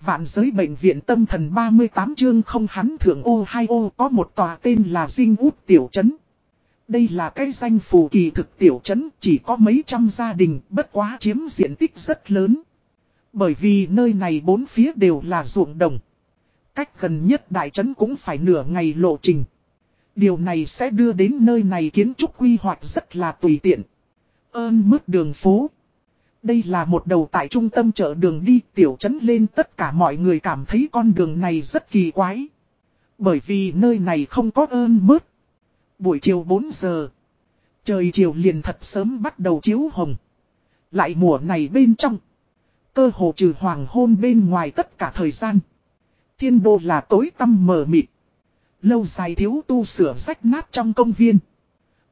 Vạn giới bệnh viện tâm thần 38 chương không hắn thượng ô hai ô có một tòa tên là Dinh Út Tiểu Trấn. Đây là cái danh phù kỳ thực tiểu trấn, chỉ có mấy trăm gia đình, bất quá chiếm diện tích rất lớn. Bởi vì nơi này bốn phía đều là ruộng đồng. Cách gần nhất đại trấn cũng phải nửa ngày lộ trình. Điều này sẽ đưa đến nơi này kiến trúc quy hoạch rất là tùy tiện. Ơn mức đường phố. Đây là một đầu tại trung tâm chợ đường đi, tiểu trấn lên, tất cả mọi người cảm thấy con đường này rất kỳ quái. Bởi vì nơi này không có ơn mướt. Buổi chiều 4 giờ. Trời chiều liền thật sớm bắt đầu chiếu hồng. Lại mùa này bên trong. Cơ hồ trừ hoàng hôn bên ngoài tất cả thời gian. Thiên đô là tối tăm mờ mịt. Lâu dài thiếu tu sửa rách nát trong công viên.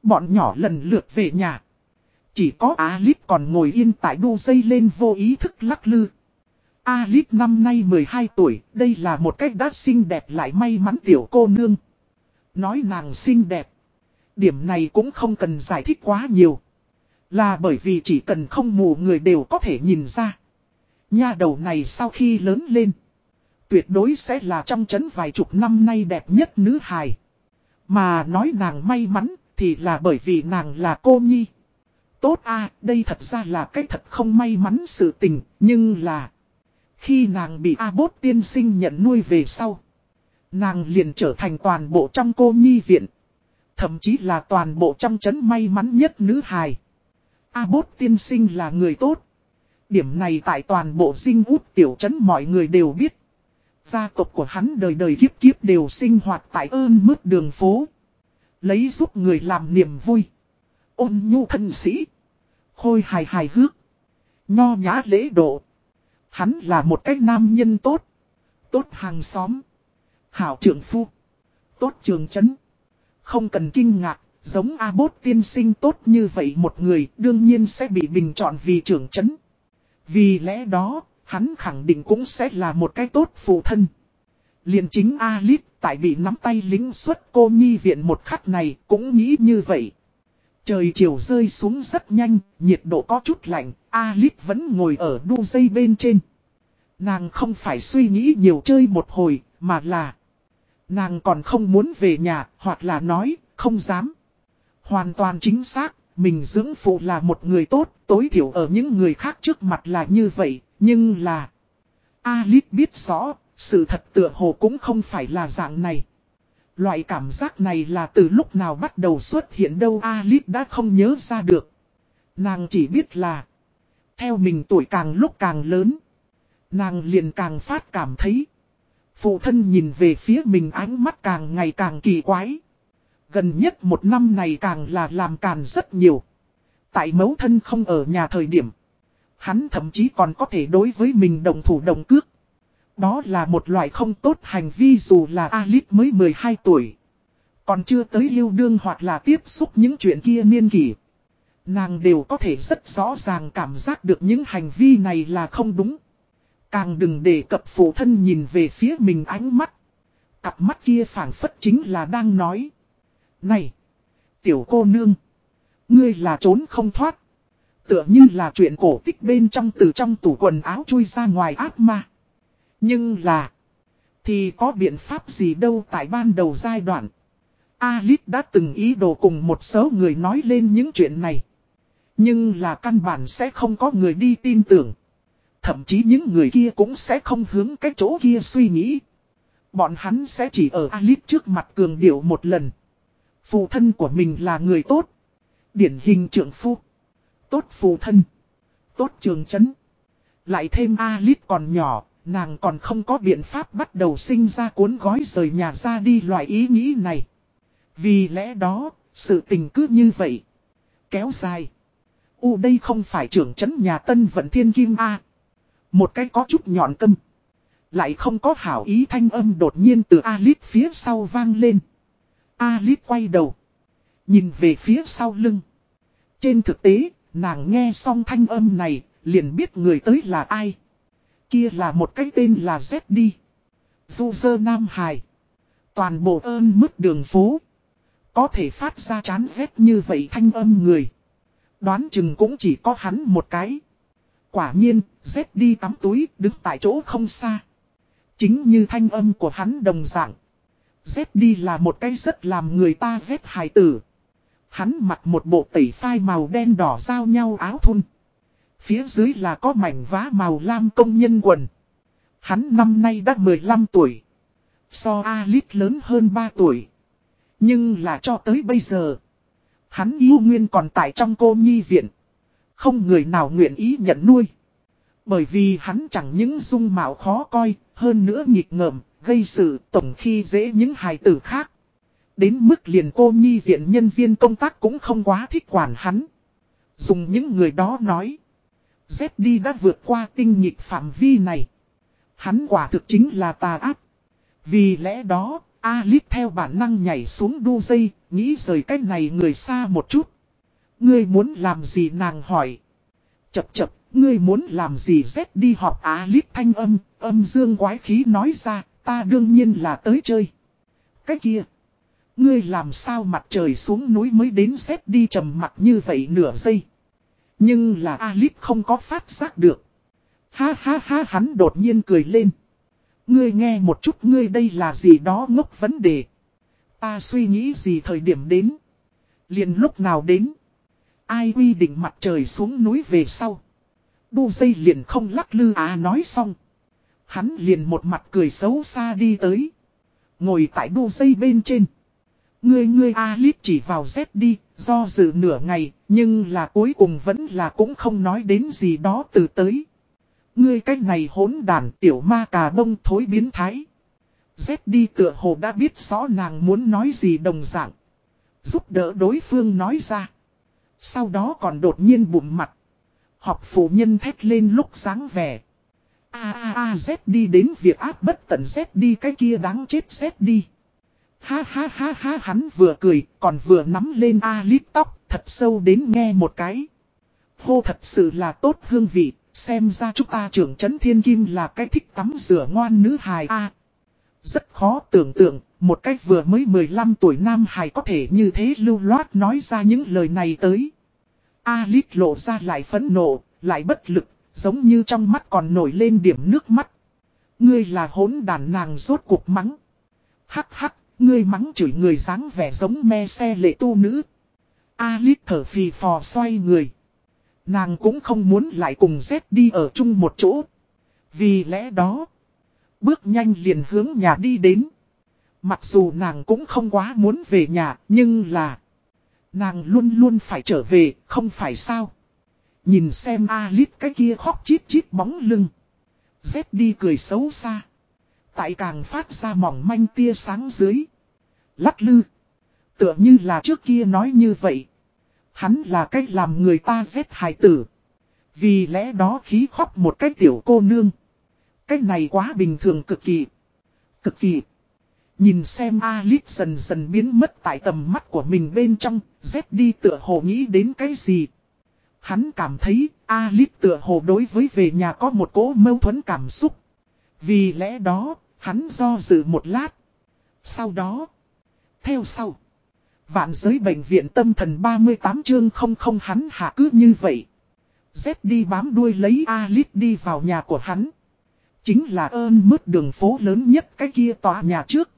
Bọn nhỏ lần lượt về nhà. Chỉ có Alip còn ngồi yên tại đu dây lên vô ý thức lắc lư. Alip năm nay 12 tuổi, đây là một cách đã xinh đẹp lại may mắn tiểu cô nương. Nói nàng xinh đẹp. Điểm này cũng không cần giải thích quá nhiều. Là bởi vì chỉ cần không mù người đều có thể nhìn ra. Nha đầu này sau khi lớn lên. Tuyệt đối sẽ là trong chấn vài chục năm nay đẹp nhất nữ hài. Mà nói nàng may mắn thì là bởi vì nàng là cô nhi. Tốt a đây thật ra là cái thật không may mắn sự tình, nhưng là... Khi nàng bị A-bốt tiên sinh nhận nuôi về sau. Nàng liền trở thành toàn bộ trong cô nhi viện. Thậm chí là toàn bộ trong chấn may mắn nhất nữ hài. A-bốt tiên sinh là người tốt. Điểm này tại toàn bộ sinh út tiểu trấn mọi người đều biết. Gia tộc của hắn đời đời kiếp kiếp đều sinh hoạt tại ơn mức đường phố. Lấy giúp người làm niềm vui. Ôn nhu thân sĩ. Khôi hài hài hước. Nho nhã lễ độ. Hắn là một cái nam nhân tốt. Tốt hàng xóm. Hảo trưởng phu. Tốt trường chấn. Không cần kinh ngạc, giống A-bốt tiên sinh tốt như vậy một người đương nhiên sẽ bị bình chọn vì trưởng chấn. Vì lẽ đó, hắn khẳng định cũng sẽ là một cái tốt phụ thân. liền chính A-lít tại bị nắm tay lính xuất cô nhi viện một khắc này cũng nghĩ như vậy. Trời chiều rơi xuống rất nhanh, nhiệt độ có chút lạnh, Alip vẫn ngồi ở đu dây bên trên. Nàng không phải suy nghĩ nhiều chơi một hồi, mà là Nàng còn không muốn về nhà, hoặc là nói, không dám. Hoàn toàn chính xác, mình dưỡng phụ là một người tốt, tối thiểu ở những người khác trước mặt là như vậy, nhưng là... Alip biết rõ, sự thật tựa hồ cũng không phải là dạng này. Loại cảm giác này là từ lúc nào bắt đầu xuất hiện đâu Alip đã không nhớ ra được. Nàng chỉ biết là, theo mình tuổi càng lúc càng lớn, nàng liền càng phát cảm thấy. Phụ thân nhìn về phía mình ánh mắt càng ngày càng kỳ quái. Gần nhất một năm này càng là làm càn rất nhiều. Tại mẫu thân không ở nhà thời điểm. Hắn thậm chí còn có thể đối với mình đồng thủ đồng cước. Đó là một loại không tốt hành vi dù là Alip mới 12 tuổi. Còn chưa tới yêu đương hoặc là tiếp xúc những chuyện kia niên kỷ. Nàng đều có thể rất rõ ràng cảm giác được những hành vi này là không đúng. Càng đừng để cập phụ thân nhìn về phía mình ánh mắt. Cặp mắt kia phản phất chính là đang nói. Này! Tiểu cô nương! Ngươi là trốn không thoát. Tựa như là chuyện cổ tích bên trong từ trong tủ quần áo chui ra ngoài ác ma. Nhưng là... Thì có biện pháp gì đâu tại ban đầu giai đoạn. Alice đã từng ý đồ cùng một số người nói lên những chuyện này. Nhưng là căn bản sẽ không có người đi tin tưởng. Thậm chí những người kia cũng sẽ không hướng cái chỗ kia suy nghĩ. Bọn hắn sẽ chỉ ở Alice trước mặt cường điệu một lần. Phụ thân của mình là người tốt. Điển hình trưởng phu. Tốt phụ thân. Tốt trường chấn. Lại thêm Alice còn nhỏ, nàng còn không có biện pháp bắt đầu sinh ra cuốn gói rời nhà ra đi loại ý nghĩ này. Vì lẽ đó, sự tình cứ như vậy. Kéo dài. U đây không phải trưởng chấn nhà Tân Vận Thiên Kim A. Một cái có chút nhọn câm. Lại không có hảo ý thanh âm đột nhiên từ Alip phía sau vang lên. Alip quay đầu. Nhìn về phía sau lưng. Trên thực tế, nàng nghe xong thanh âm này, liền biết người tới là ai. Kia là một cái tên là Z đi. Du dơ Nam Hải. Toàn bộ ơn mức đường phố. Có thể phát ra chán ghét như vậy thanh âm người. Đoán chừng cũng chỉ có hắn một cái. Quả nhiên, Z đi tắm túi, đứng tại chỗ không xa. Chính như thanh âm của hắn đồng dạng. Z đi là một cái rất làm người ta ghét hài tử. Hắn mặc một bộ tẩy phai màu đen đỏ giao nhau áo thun. Phía dưới là có mảnh vá màu lam công nhân quần. Hắn năm nay đã 15 tuổi. So Alice lớn hơn 3 tuổi. Nhưng là cho tới bây giờ. Hắn yêu nguyên còn tại trong cô nhi viện. Không người nào nguyện ý nhận nuôi. Bởi vì hắn chẳng những dung mạo khó coi, hơn nữa nghịch ngợm, gây sự tổng khi dễ những hài tử khác. Đến mức liền cô nhi viện nhân viên công tác cũng không quá thích quản hắn. Dùng những người đó nói. Z đi đã vượt qua tinh nhịp phạm vi này. Hắn quả thực chính là tà ác. Vì lẽ đó, Alip theo bản năng nhảy xuống đu dây, nghĩ rời cách này người xa một chút. Ngươi muốn làm gì nàng hỏi. Chập chập, ngươi muốn làm gì Z đi họp Alip thanh âm, âm dương quái khí nói ra, ta đương nhiên là tới chơi. Cái kia. Ngươi làm sao mặt trời xuống núi mới đến Z đi trầm mặt như vậy nửa giây. Nhưng là Alice không có phát giác được. Ha ha ha, hắn đột nhiên cười lên. Ngươi nghe một chút, ngươi đây là gì đó ngốc vấn đề. Ta suy nghĩ gì thời điểm đến. liền lúc nào đến. Ai quy định mặt trời xuống núi về sau. Đu dây liền không lắc lư à nói xong. Hắn liền một mặt cười xấu xa đi tới. Ngồi tại đu dây bên trên. Ngươi ngươi Alice chỉ vào Z đi, do dự nửa ngày, nhưng là cuối cùng vẫn là cũng không nói đến gì đó từ tới. Ngươi cách này hỗn đàn tiểu ma cà bông thối biến thái. Z đi tựa hồ đã biết rõ nàng muốn nói gì đồng dạng. Giúp đỡ đối phương nói ra. Sau đó còn đột nhiên bụm mặt. Học phụ nhân thét lên lúc sáng vẻ. A a a Z đi đến việc áp bất tận Z đi cái kia đáng chết Z đi. Ha ha ha ha hắn vừa cười còn vừa nắm lên A lít tóc thật sâu đến nghe một cái. Hô thật sự là tốt hương vị, xem ra chúng ta trưởng trấn thiên kim là cái thích tắm rửa ngoan nữ hài A. rất khó tưởng tượng, một cách vừa mới 15 tuổi nam hài có thể như thế lưu loát nói ra những lời này tới. A lít lộ ra lại phẫn nộ, lại bất lực, giống như trong mắt còn nổi lên điểm nước mắt. Ngươi là hỗn đàn nàng rốt cuộc mắng. Hắc hắc, ngươi mắng chửi người dáng vẻ giống me xe lệ tu nữ. A lít thở phì phò xoay người. Nàng cũng không muốn lại cùng Z đi ở chung một chỗ. Vì lẽ đó, bước nhanh liền hướng nhà đi đến. Mặc dù nàng cũng không quá muốn về nhà, nhưng là... Nàng luôn luôn phải trở về, không phải sao. Nhìn xem Alice cái kia khóc chít chít bóng lưng. Z đi cười xấu xa. Tại càng phát ra mỏng manh tia sáng dưới. Lắc lư. Tựa như là trước kia nói như vậy. Hắn là cách làm người ta giết hài tử. Vì lẽ đó khí khóc một cách tiểu cô nương. Cách này quá bình thường cực kỳ. Cực kỳ. Nhìn xem Alice dần dần biến mất tại tầm mắt của mình bên trong, Z đi tựa hồ nghĩ đến cái gì. Hắn cảm thấy Alice tựa hồ đối với về nhà có một cố mâu thuẫn cảm xúc. Vì lẽ đó, hắn do dự một lát. Sau đó, theo sau, vạn giới bệnh viện tâm thần 38 chương không không hắn hạ cứ như vậy. Z đi bám đuôi lấy Alice đi vào nhà của hắn. Chính là ơn mứt đường phố lớn nhất cái kia tòa nhà trước.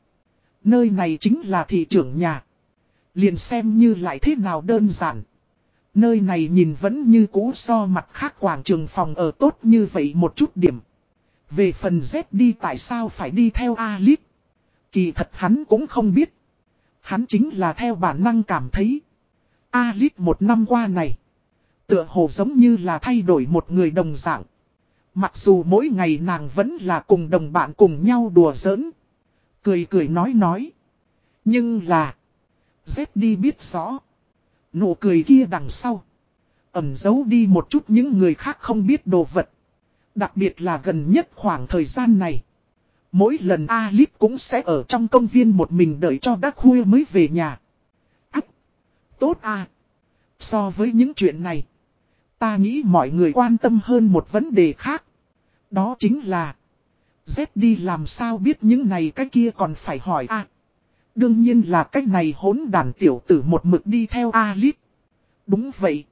Nơi này chính là thị trưởng nhà. Liền xem như lại thế nào đơn giản. Nơi này nhìn vẫn như cũ so mặt khác quảng trường phòng ở tốt như vậy một chút điểm. Về phần Z đi tại sao phải đi theo Alice. Kỳ thật hắn cũng không biết. Hắn chính là theo bản năng cảm thấy. Alice một năm qua này. Tựa hồ giống như là thay đổi một người đồng dạng. Mặc dù mỗi ngày nàng vẫn là cùng đồng bạn cùng nhau đùa giỡn. Cười cười nói nói. Nhưng là. Z đi biết rõ. Nụ cười kia đằng sau. Ẩm giấu đi một chút những người khác không biết đồ vật. Đặc biệt là gần nhất khoảng thời gian này. Mỗi lần Alip cũng sẽ ở trong công viên một mình đợi cho đắc khuya mới về nhà. Ác! Tốt à! So với những chuyện này. Ta nghĩ mọi người quan tâm hơn một vấn đề khác. Đó chính là. Z đi làm sao biết những này cái kia còn phải hỏi a Đương nhiên là cách này hỗn đàn tiểu tử một mực đi theo Alip. Đúng vậy.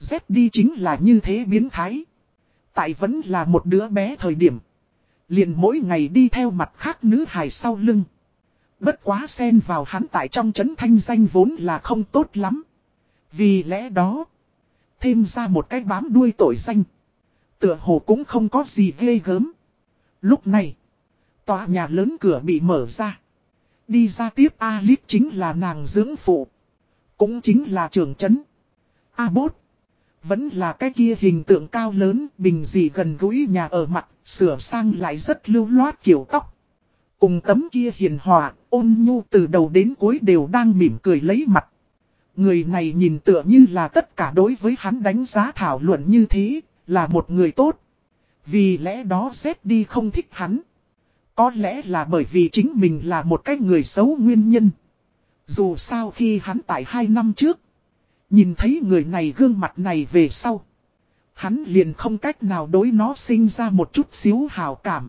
Z đi chính là như thế biến thái. Tại vẫn là một đứa bé thời điểm. Liền mỗi ngày đi theo mặt khác nữ hài sau lưng. Bất quá xen vào hắn tại trong chấn thanh danh vốn là không tốt lắm. Vì lẽ đó, thêm ra một cái bám đuôi tội danh. Tựa hồ cũng không có gì ghê gớm. Lúc này, tòa nhà lớn cửa bị mở ra. Đi ra tiếp Alip chính là nàng dưỡng phụ. Cũng chính là trưởng chấn. A bốt. Vẫn là cái kia hình tượng cao lớn, bình dị gần gũi nhà ở mặt, sửa sang lại rất lưu loát kiểu tóc. Cùng tấm kia hiền hòa, ôn nhu từ đầu đến cuối đều đang mỉm cười lấy mặt. Người này nhìn tựa như là tất cả đối với hắn đánh giá thảo luận như thế, là một người tốt. Vì lẽ đó xét đi không thích hắn. Có lẽ là bởi vì chính mình là một cái người xấu nguyên nhân. Dù sao khi hắn tại hai năm trước, nhìn thấy người này gương mặt này về sau. Hắn liền không cách nào đối nó sinh ra một chút xíu hào cảm.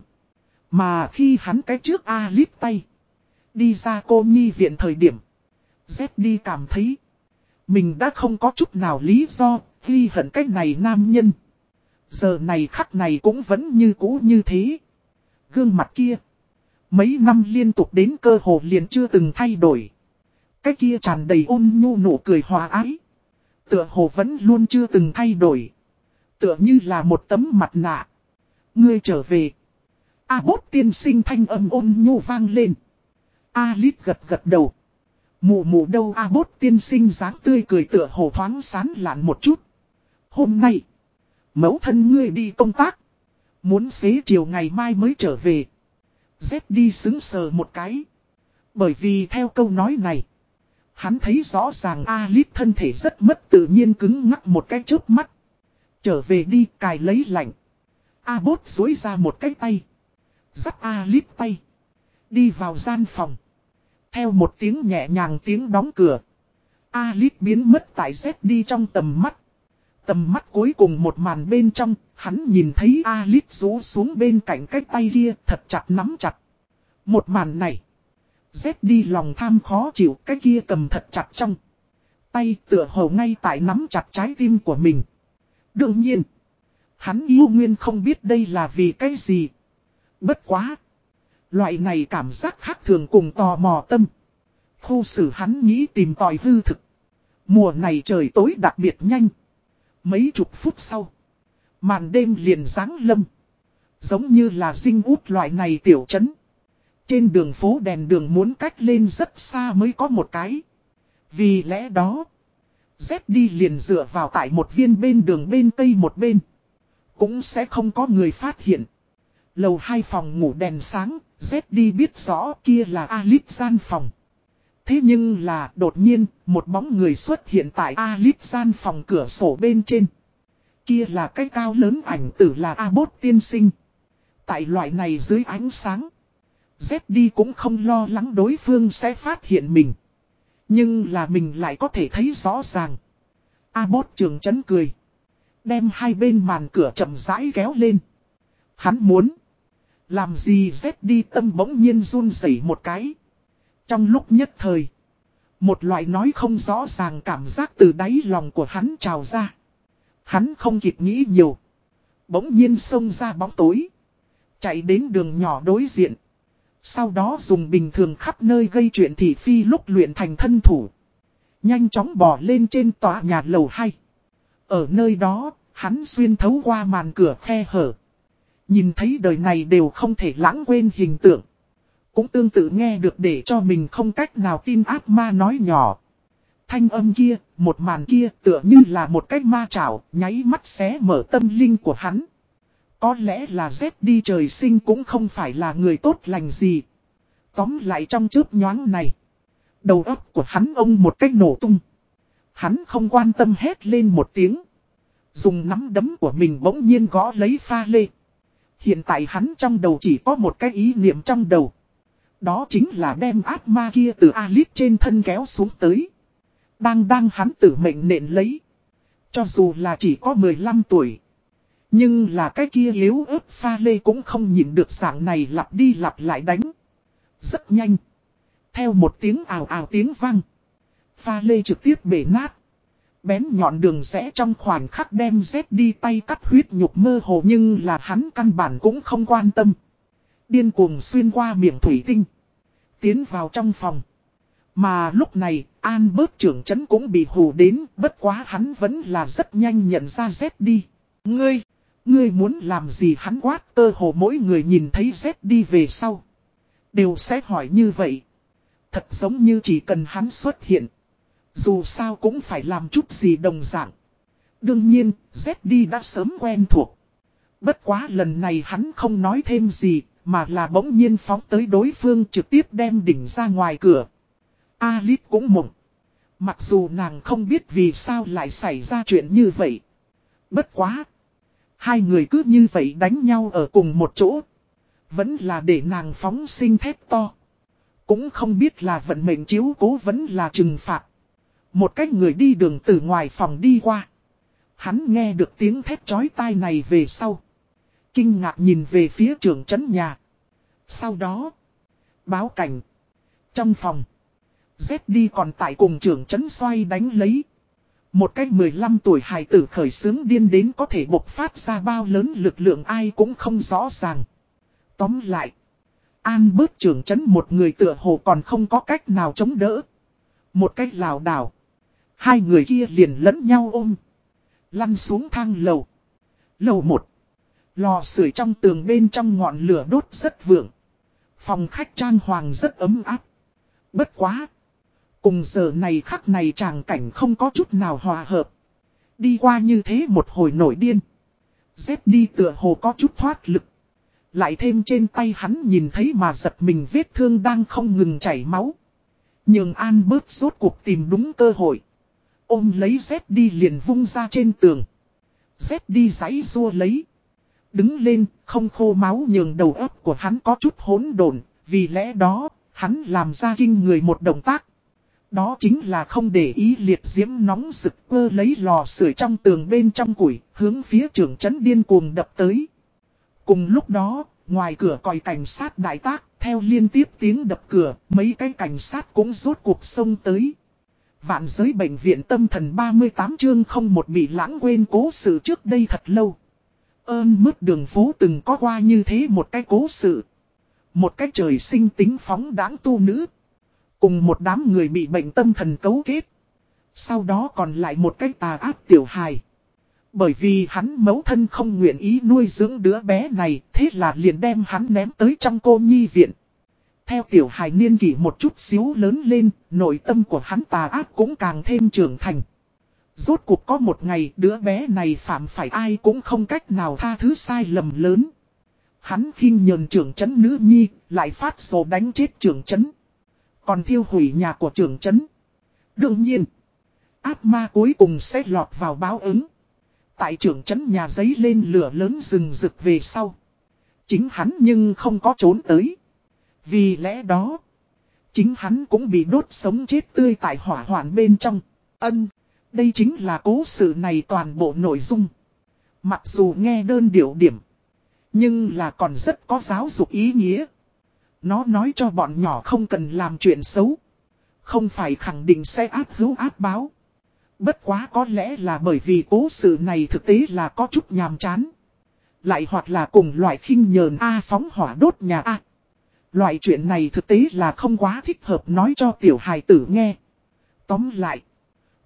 Mà khi hắn cái trước A lít tay, đi ra cô nhi viện thời điểm, dép đi cảm thấy, mình đã không có chút nào lý do, ghi hận cái này nam nhân. Giờ này khắc này cũng vẫn như cũ như thế. Gương mặt kia. Mấy năm liên tục đến cơ hồ liền chưa từng thay đổi. Cái kia tràn đầy ôn nhu nụ cười hòa ái. Tựa hồ vẫn luôn chưa từng thay đổi. Tựa như là một tấm mặt nạ. Ngươi trở về. A bốt tiên sinh thanh âm ôn nhu vang lên. A lít gật gật đầu. Mù mù đâu A bốt tiên sinh dáng tươi cười tựa hồ thoáng sán lạn một chút. Hôm nay. Mẫu thân ngươi đi công tác. Muốn xế chiều ngày mai mới trở về. Dép đi xứng sờ một cái. Bởi vì theo câu nói này. Hắn thấy rõ ràng Alip thân thể rất mất tự nhiên cứng ngắc một cái chớp mắt. Trở về đi cài lấy lạnh. A bốt dối ra một cái tay. Dắt Alip tay. Đi vào gian phòng. Theo một tiếng nhẹ nhàng tiếng đóng cửa. Alip biến mất tại Z đi trong tầm mắt. Tầm mắt cuối cùng một màn bên trong, hắn nhìn thấy Alip rú xuống bên cạnh cái tay kia thật chặt nắm chặt. Một màn này. Z đi lòng tham khó chịu, cái kia cầm thật chặt trong. Tay tựa hồ ngay tại nắm chặt trái tim của mình. Đương nhiên. Hắn yêu nguyên không biết đây là vì cái gì. Bất quá. Loại này cảm giác khác thường cùng tò mò tâm. Khu xử hắn nghĩ tìm tòi hư thực. Mùa này trời tối đặc biệt nhanh. Mấy chục phút sau. Màn đêm liền ráng lâm. Giống như là dinh út loại này tiểu trấn. Trên đường phố đèn đường muốn cách lên rất xa mới có một cái. Vì lẽ đó. Z đi liền dựa vào tại một viên bên đường bên tây một bên. Cũng sẽ không có người phát hiện. Lầu hai phòng ngủ đèn sáng, Z đi biết rõ kia là Alip gian phòng. Thế nhưng là đột nhiên, một bóng người xuất hiện tại Alip gian phòng cửa sổ bên trên. Kia là cái cao lớn ảnh tử là A-bốt tiên sinh. Tại loại này dưới ánh sáng. Z đi cũng không lo lắng đối phương sẽ phát hiện mình. Nhưng là mình lại có thể thấy rõ ràng. A-bốt trường chấn cười. Đem hai bên màn cửa chậm rãi kéo lên. Hắn muốn. Làm gì Z đi tâm bỗng nhiên run rẩy một cái. Trong lúc nhất thời. Một loại nói không rõ ràng cảm giác từ đáy lòng của hắn trào ra. Hắn không kịp nghĩ nhiều. Bỗng nhiên xông ra bóng tối. Chạy đến đường nhỏ đối diện. Sau đó dùng bình thường khắp nơi gây chuyện thị phi lúc luyện thành thân thủ. Nhanh chóng bỏ lên trên tòa nhà lầu 2. Ở nơi đó, hắn xuyên thấu qua màn cửa khe hở. Nhìn thấy đời này đều không thể lãng quên hình tượng. Cũng tương tự nghe được để cho mình không cách nào tin ác ma nói nhỏ. Thanh âm kia, một màn kia tựa như là một cái ma trảo, nháy mắt xé mở tâm linh của hắn. Có lẽ là Z đi trời sinh cũng không phải là người tốt lành gì. Tóm lại trong chớp nhoáng này. Đầu óc của hắn ông một cách nổ tung. Hắn không quan tâm hét lên một tiếng. Dùng nắm đấm của mình bỗng nhiên gõ lấy pha lê. Hiện tại hắn trong đầu chỉ có một cái ý niệm trong đầu. Đó chính là đem ác ma kia từ Alice trên thân kéo xuống tới. Đang đang hắn tử mệnh nện lấy. Cho dù là chỉ có 15 tuổi. Nhưng là cái kia yếu ớt pha lê cũng không nhìn được dạng này lặp đi lặp lại đánh. Rất nhanh. Theo một tiếng ào ào tiếng vang. Pha lê trực tiếp bể nát. Bén nhọn đường rẽ trong khoảnh khắc đem rét đi tay cắt huyết nhục mơ hồ nhưng là hắn căn bản cũng không quan tâm. Điên cuồng xuyên qua miệng thủy tinh. Tiến vào trong phòng. Mà lúc này, An bớt trưởng chấn cũng bị hù đến, bất quá hắn vẫn là rất nhanh nhận ra Z đi. Ngươi, ngươi muốn làm gì hắn quát cơ hồ mỗi người nhìn thấy Z đi về sau. Đều sẽ hỏi như vậy. Thật giống như chỉ cần hắn xuất hiện. Dù sao cũng phải làm chút gì đồng dạng. Đương nhiên, Z đi đã sớm quen thuộc. Bất quá lần này hắn không nói thêm gì, mà là bỗng nhiên phóng tới đối phương trực tiếp đem đỉnh ra ngoài cửa. Alip cũng mộng. Mặc dù nàng không biết vì sao lại xảy ra chuyện như vậy. Bất quá. Hai người cứ như vậy đánh nhau ở cùng một chỗ. Vẫn là để nàng phóng sinh thép to. Cũng không biết là vận mệnh chiếu cố vẫn là trừng phạt. Một cách người đi đường từ ngoài phòng đi qua. Hắn nghe được tiếng thét chói tai này về sau. Kinh ngạc nhìn về phía trường trấn nhà. Sau đó. Báo cảnh. Trong phòng. Z đi còn tại cùng trưởng trấn xoay đánh lấy. Một cách 15 tuổi hài tử khởi sướng điên đến có thể bộc phát ra bao lớn lực lượng ai cũng không rõ ràng. Tóm lại. An bớt trưởng chấn một người tựa hồ còn không có cách nào chống đỡ. Một cách lào đảo. Hai người kia liền lẫn nhau ôm. Lăn xuống thang lầu. Lầu một. Lò sưởi trong tường bên trong ngọn lửa đốt rất vượng. Phòng khách trang hoàng rất ấm áp. Bất quá. Cùng giờ này khắc này tràng cảnh không có chút nào hòa hợp. Đi qua như thế một hồi nổi điên. Dép đi tựa hồ có chút thoát lực. Lại thêm trên tay hắn nhìn thấy mà giật mình vết thương đang không ngừng chảy máu. Nhưng An bớt rốt cuộc tìm đúng cơ hội. Ôm lấy dép đi liền vung ra trên tường. Dép đi giấy rua lấy. Đứng lên, không khô máu nhường đầu ấp của hắn có chút hỗn độn, vì lẽ đó, hắn làm ra kinh người một động tác. Đó chính là không để ý liệt diễm nóng rực cơ lấy lò sưởi trong tường bên trong củi, hướng phía trưởng trấn điên cuồng đập tới. Cùng lúc đó, ngoài cửa còi cảnh sát đại tác, theo liên tiếp tiếng đập cửa, mấy cái cảnh sát cũng rốt cuộc sông tới. Vạn giới bệnh viện tâm thần 38 chương không một bị lãng quên cố sự trước đây thật lâu. Ơn mức đường phố từng có qua như thế một cái cố sự. Một cái trời sinh tính phóng đáng tu nữ. Cùng một đám người bị bệnh tâm thần cấu kết. Sau đó còn lại một cái tà ác tiểu hài. Bởi vì hắn mấu thân không nguyện ý nuôi dưỡng đứa bé này, thế là liền đem hắn ném tới trong cô nhi viện. Theo tiểu hài niên kỷ một chút xíu lớn lên, nội tâm của hắn tà ác cũng càng thêm trưởng thành. Rốt cuộc có một ngày đứa bé này phạm phải ai cũng không cách nào tha thứ sai lầm lớn. Hắn khinh nhờn trưởng chấn nữ nhi, lại phát sổ đánh chết trưởng chấn. Còn thiêu hủy nhà của trưởng chấn. Đương nhiên, ác ma cuối cùng sẽ lọt vào báo ứng. Tại trưởng chấn nhà giấy lên lửa lớn rừng rực về sau. Chính hắn nhưng không có trốn tới. Vì lẽ đó, chính hắn cũng bị đốt sống chết tươi tại hỏa hoạn bên trong. Ân, đây chính là cố sự này toàn bộ nội dung. Mặc dù nghe đơn điệu điểm, nhưng là còn rất có giáo dục ý nghĩa. Nó nói cho bọn nhỏ không cần làm chuyện xấu. Không phải khẳng định sẽ áp hữu áp báo. Bất quá có lẽ là bởi vì cố sự này thực tế là có chút nhàm chán. Lại hoặc là cùng loại khinh nhờn A phóng hỏa đốt nhà A. Loại chuyện này thực tế là không quá thích hợp nói cho tiểu hài tử nghe. Tóm lại.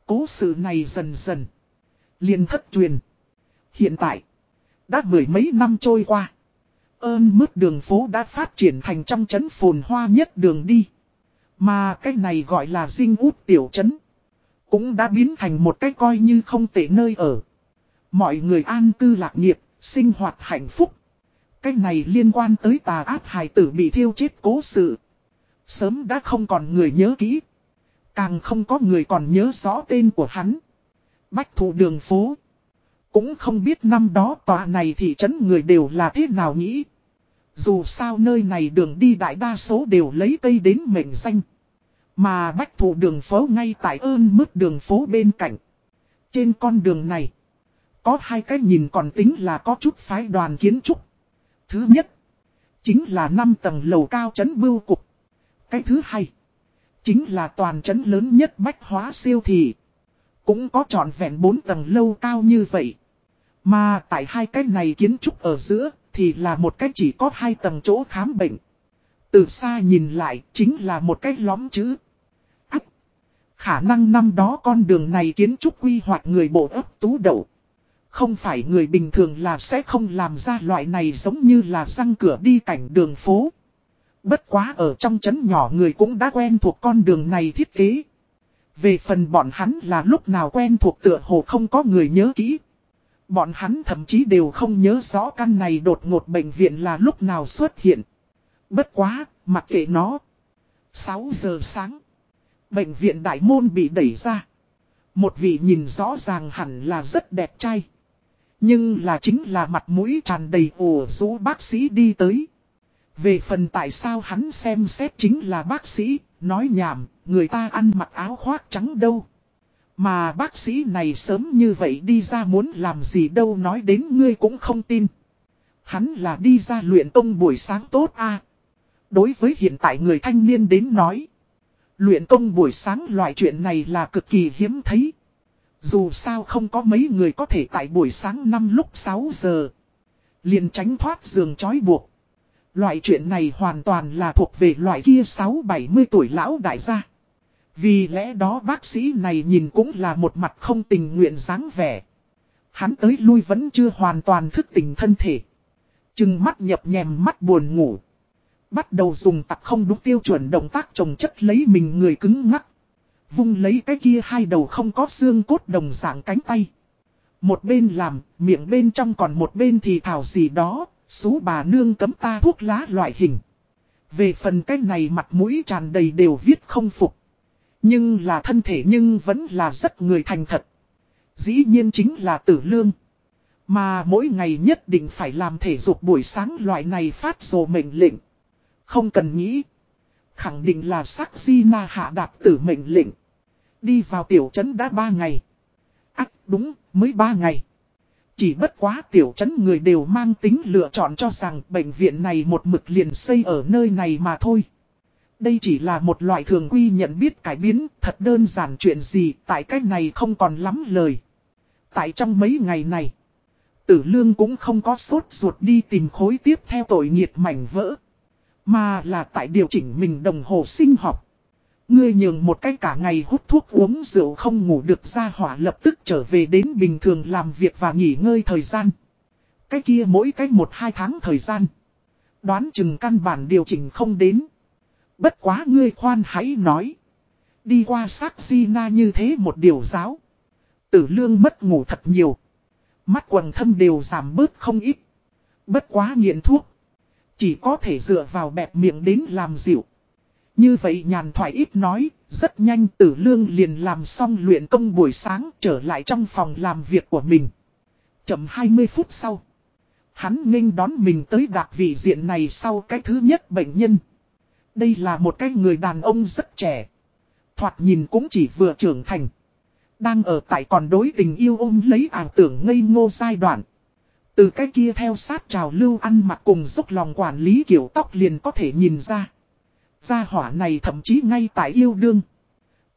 Cố sự này dần dần. liền thất truyền. Hiện tại. Đã mười mấy năm trôi qua. Ơn mức đường phố đã phát triển thành trong chấn phồn hoa nhất đường đi. Mà cái này gọi là dinh út tiểu chấn. Cũng đã biến thành một cái coi như không tệ nơi ở. Mọi người an cư lạc nghiệp, sinh hoạt hạnh phúc. Cái này liên quan tới tà ác hài tử bị thiêu chết cố sự. Sớm đã không còn người nhớ kỹ. Càng không có người còn nhớ rõ tên của hắn. Bách thủ đường phố. Cũng không biết năm đó tòa này thị trấn người đều là thế nào nghĩ. Dù sao nơi này đường đi đại đa số đều lấy cây đến mệnh danh. Mà bách thủ đường phố ngay tại ơn mức đường phố bên cạnh. Trên con đường này, có hai cái nhìn còn tính là có chút phái đoàn kiến trúc. Thứ nhất, chính là 5 tầng lầu cao trấn bưu cục. Cái thứ hai, chính là toàn trấn lớn nhất bách hóa siêu thị. Cũng có trọn vẹn 4 tầng lâu cao như vậy. Mà tại hai cái này kiến trúc ở giữa, thì là một cách chỉ có hai tầng chỗ khám bệnh. Từ xa nhìn lại chính là một cái lõm chữ. Ác. Khả năng năm đó con đường này kiến trúc quy hoạch người bộ ấp tú đậu. Không phải người bình thường là sẽ không làm ra loại này giống như là răng cửa đi cảnh đường phố. Bất quá ở trong chấn nhỏ người cũng đã quen thuộc con đường này thiết kế. Về phần bọn hắn là lúc nào quen thuộc tựa hồ không có người nhớ kỹ. Bọn hắn thậm chí đều không nhớ rõ căn này đột ngột bệnh viện là lúc nào xuất hiện. Bất quá, mặc kệ nó. 6 giờ sáng. Bệnh viện đại môn bị đẩy ra. Một vị nhìn rõ ràng hẳn là rất đẹp trai. Nhưng là chính là mặt mũi tràn đầy ổ rũ bác sĩ đi tới. Về phần tại sao hắn xem xét chính là bác sĩ, nói nhảm, người ta ăn mặc áo khoác trắng đâu. Mà bác sĩ này sớm như vậy đi ra muốn làm gì đâu nói đến ngươi cũng không tin. Hắn là đi ra luyện công buổi sáng tốt a Đối với hiện tại người thanh niên đến nói. Luyện công buổi sáng loại chuyện này là cực kỳ hiếm thấy. Dù sao không có mấy người có thể tại buổi sáng 5 lúc 6 giờ. Liền tránh thoát giường trói buộc. Loại chuyện này hoàn toàn là thuộc về loại kia 6-70 tuổi lão đại gia. Vì lẽ đó bác sĩ này nhìn cũng là một mặt không tình nguyện dáng vẻ. Hắn tới lui vẫn chưa hoàn toàn thức tỉnh thân thể. Trừng mắt nhập nhèm mắt buồn ngủ. Bắt đầu dùng tặc không đúng tiêu chuẩn động tác trồng chất lấy mình người cứng ngắc. Vung lấy cái kia hai đầu không có xương cốt đồng dạng cánh tay. Một bên làm, miệng bên trong còn một bên thì thảo gì đó, xú bà nương cấm ta thuốc lá loại hình. Về phần cái này mặt mũi tràn đầy đều viết không phục. Nhưng là thân thể nhưng vẫn là rất người thành thật. Dĩ nhiên chính là tử lương. Mà mỗi ngày nhất định phải làm thể dục buổi sáng loại này phát rồ mệnh lệnh. Không cần nghĩ. Khẳng định là sắc di na hạ đạt tử mệnh lệnh. Đi vào tiểu trấn đã ba ngày. Ách đúng, mới ba ngày. Chỉ bất quá tiểu trấn người đều mang tính lựa chọn cho rằng bệnh viện này một mực liền xây ở nơi này mà thôi. Đây chỉ là một loại thường quy nhận biết cải biến, thật đơn giản chuyện gì, tại cách này không còn lắm lời. Tại trong mấy ngày này, tử lương cũng không có sốt ruột đi tìm khối tiếp theo tội nghiệt mảnh vỡ. Mà là tại điều chỉnh mình đồng hồ sinh học. Ngươi nhường một cách cả ngày hút thuốc uống rượu không ngủ được ra hỏa lập tức trở về đến bình thường làm việc và nghỉ ngơi thời gian. Cái kia mỗi cách một hai tháng thời gian. Đoán chừng căn bản điều chỉnh không đến. Bất quá ngươi khoan hãy nói. Đi qua sắc di na như thế một điều giáo. Tử lương mất ngủ thật nhiều. Mắt quần thâm đều giảm bớt không ít. Bất quá nghiện thuốc. Chỉ có thể dựa vào bẹp miệng đến làm dịu. Như vậy nhàn thoại ít nói, rất nhanh tử lương liền làm xong luyện công buổi sáng trở lại trong phòng làm việc của mình. Chậm 20 phút sau. Hắn nghênh đón mình tới đạc vị diện này sau cái thứ nhất bệnh nhân. Đây là một cái người đàn ông rất trẻ. Thoạt nhìn cũng chỉ vừa trưởng thành. Đang ở tại còn đối tình yêu ôm lấy ảo tưởng ngây ngô giai đoạn. Từ cái kia theo sát trào lưu ăn mặc cùng dốc lòng quản lý kiểu tóc liền có thể nhìn ra. Gia hỏa này thậm chí ngay tại yêu đương.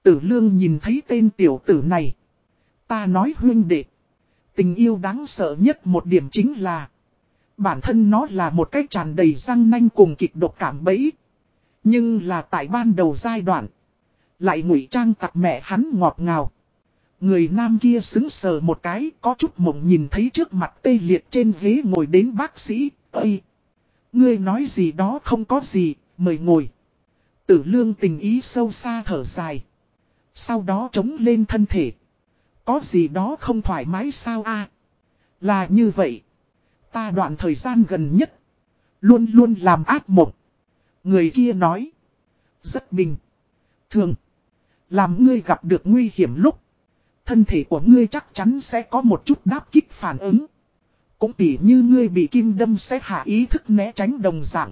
Tử lương nhìn thấy tên tiểu tử này. Ta nói huyên đệ. Tình yêu đáng sợ nhất một điểm chính là. Bản thân nó là một cái tràn đầy răng nanh cùng kịch độc cảm bẫy. Nhưng là tại ban đầu giai đoạn. Lại ngụy trang tặc mẹ hắn ngọt ngào. Người nam kia xứng sờ một cái có chút mộng nhìn thấy trước mặt tê liệt trên ghế ngồi đến bác sĩ. Ây! Ngươi nói gì đó không có gì, mời ngồi. Tử lương tình ý sâu xa thở dài. Sau đó chống lên thân thể. Có gì đó không thoải mái sao a Là như vậy. Ta đoạn thời gian gần nhất. Luôn luôn làm ác mộng. Người kia nói. Rất bình. Thường. Làm ngươi gặp được nguy hiểm lúc. Thân thể của ngươi chắc chắn sẽ có một chút đáp kích phản ứng. Cũng tỉ như ngươi bị kim đâm sẽ hạ ý thức né tránh đồng dạng.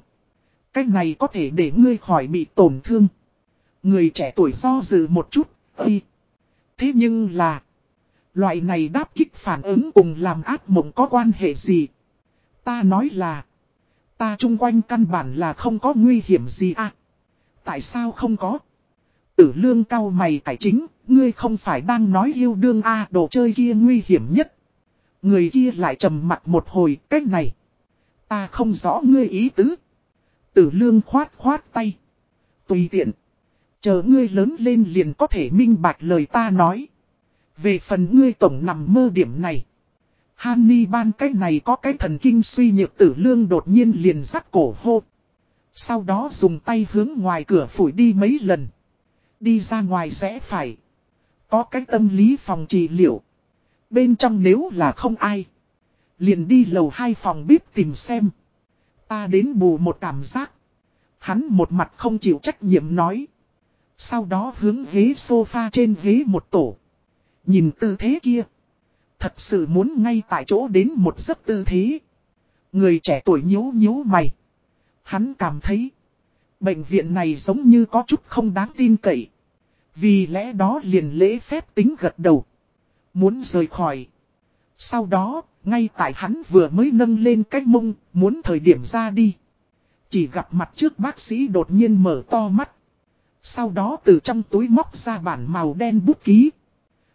Cách này có thể để ngươi khỏi bị tổn thương. Người trẻ tuổi do dự một chút, ơi. Thế nhưng là, loại này đáp kích phản ứng cùng làm ác mộng có quan hệ gì? Ta nói là, ta chung quanh căn bản là không có nguy hiểm gì à? Tại sao không có? Tử lương cao mày cải chính, ngươi không phải đang nói yêu đương a à, đồ chơi kia nguy hiểm nhất. Người kia lại trầm mặt một hồi, cách này. Ta không rõ ngươi ý tứ. Tử lương khoát khoát tay. Tùy tiện. Chờ ngươi lớn lên liền có thể minh bạch lời ta nói. Về phần ngươi tổng nằm mơ điểm này. Hany ban cái này có cái thần kinh suy nhược tử lương đột nhiên liền rắc cổ hô. Sau đó dùng tay hướng ngoài cửa phủi đi mấy lần. Đi ra ngoài sẽ phải. Có cái tâm lý phòng trị liệu. Bên trong nếu là không ai. Liền đi lầu hai phòng bếp tìm xem. Ta đến bù một cảm giác. Hắn một mặt không chịu trách nhiệm nói. Sau đó hướng ghế sofa trên ghế một tổ. Nhìn tư thế kia. Thật sự muốn ngay tại chỗ đến một giấc tư thế. Người trẻ tuổi nhíu nhíu mày. Hắn cảm thấy. Bệnh viện này giống như có chút không đáng tin cậy. Vì lẽ đó liền lễ phép tính gật đầu. Muốn rời khỏi. Sau đó, ngay tại hắn vừa mới nâng lên cái mông, muốn thời điểm ra đi. Chỉ gặp mặt trước bác sĩ đột nhiên mở to mắt. Sau đó từ trong túi móc ra bản màu đen bút ký.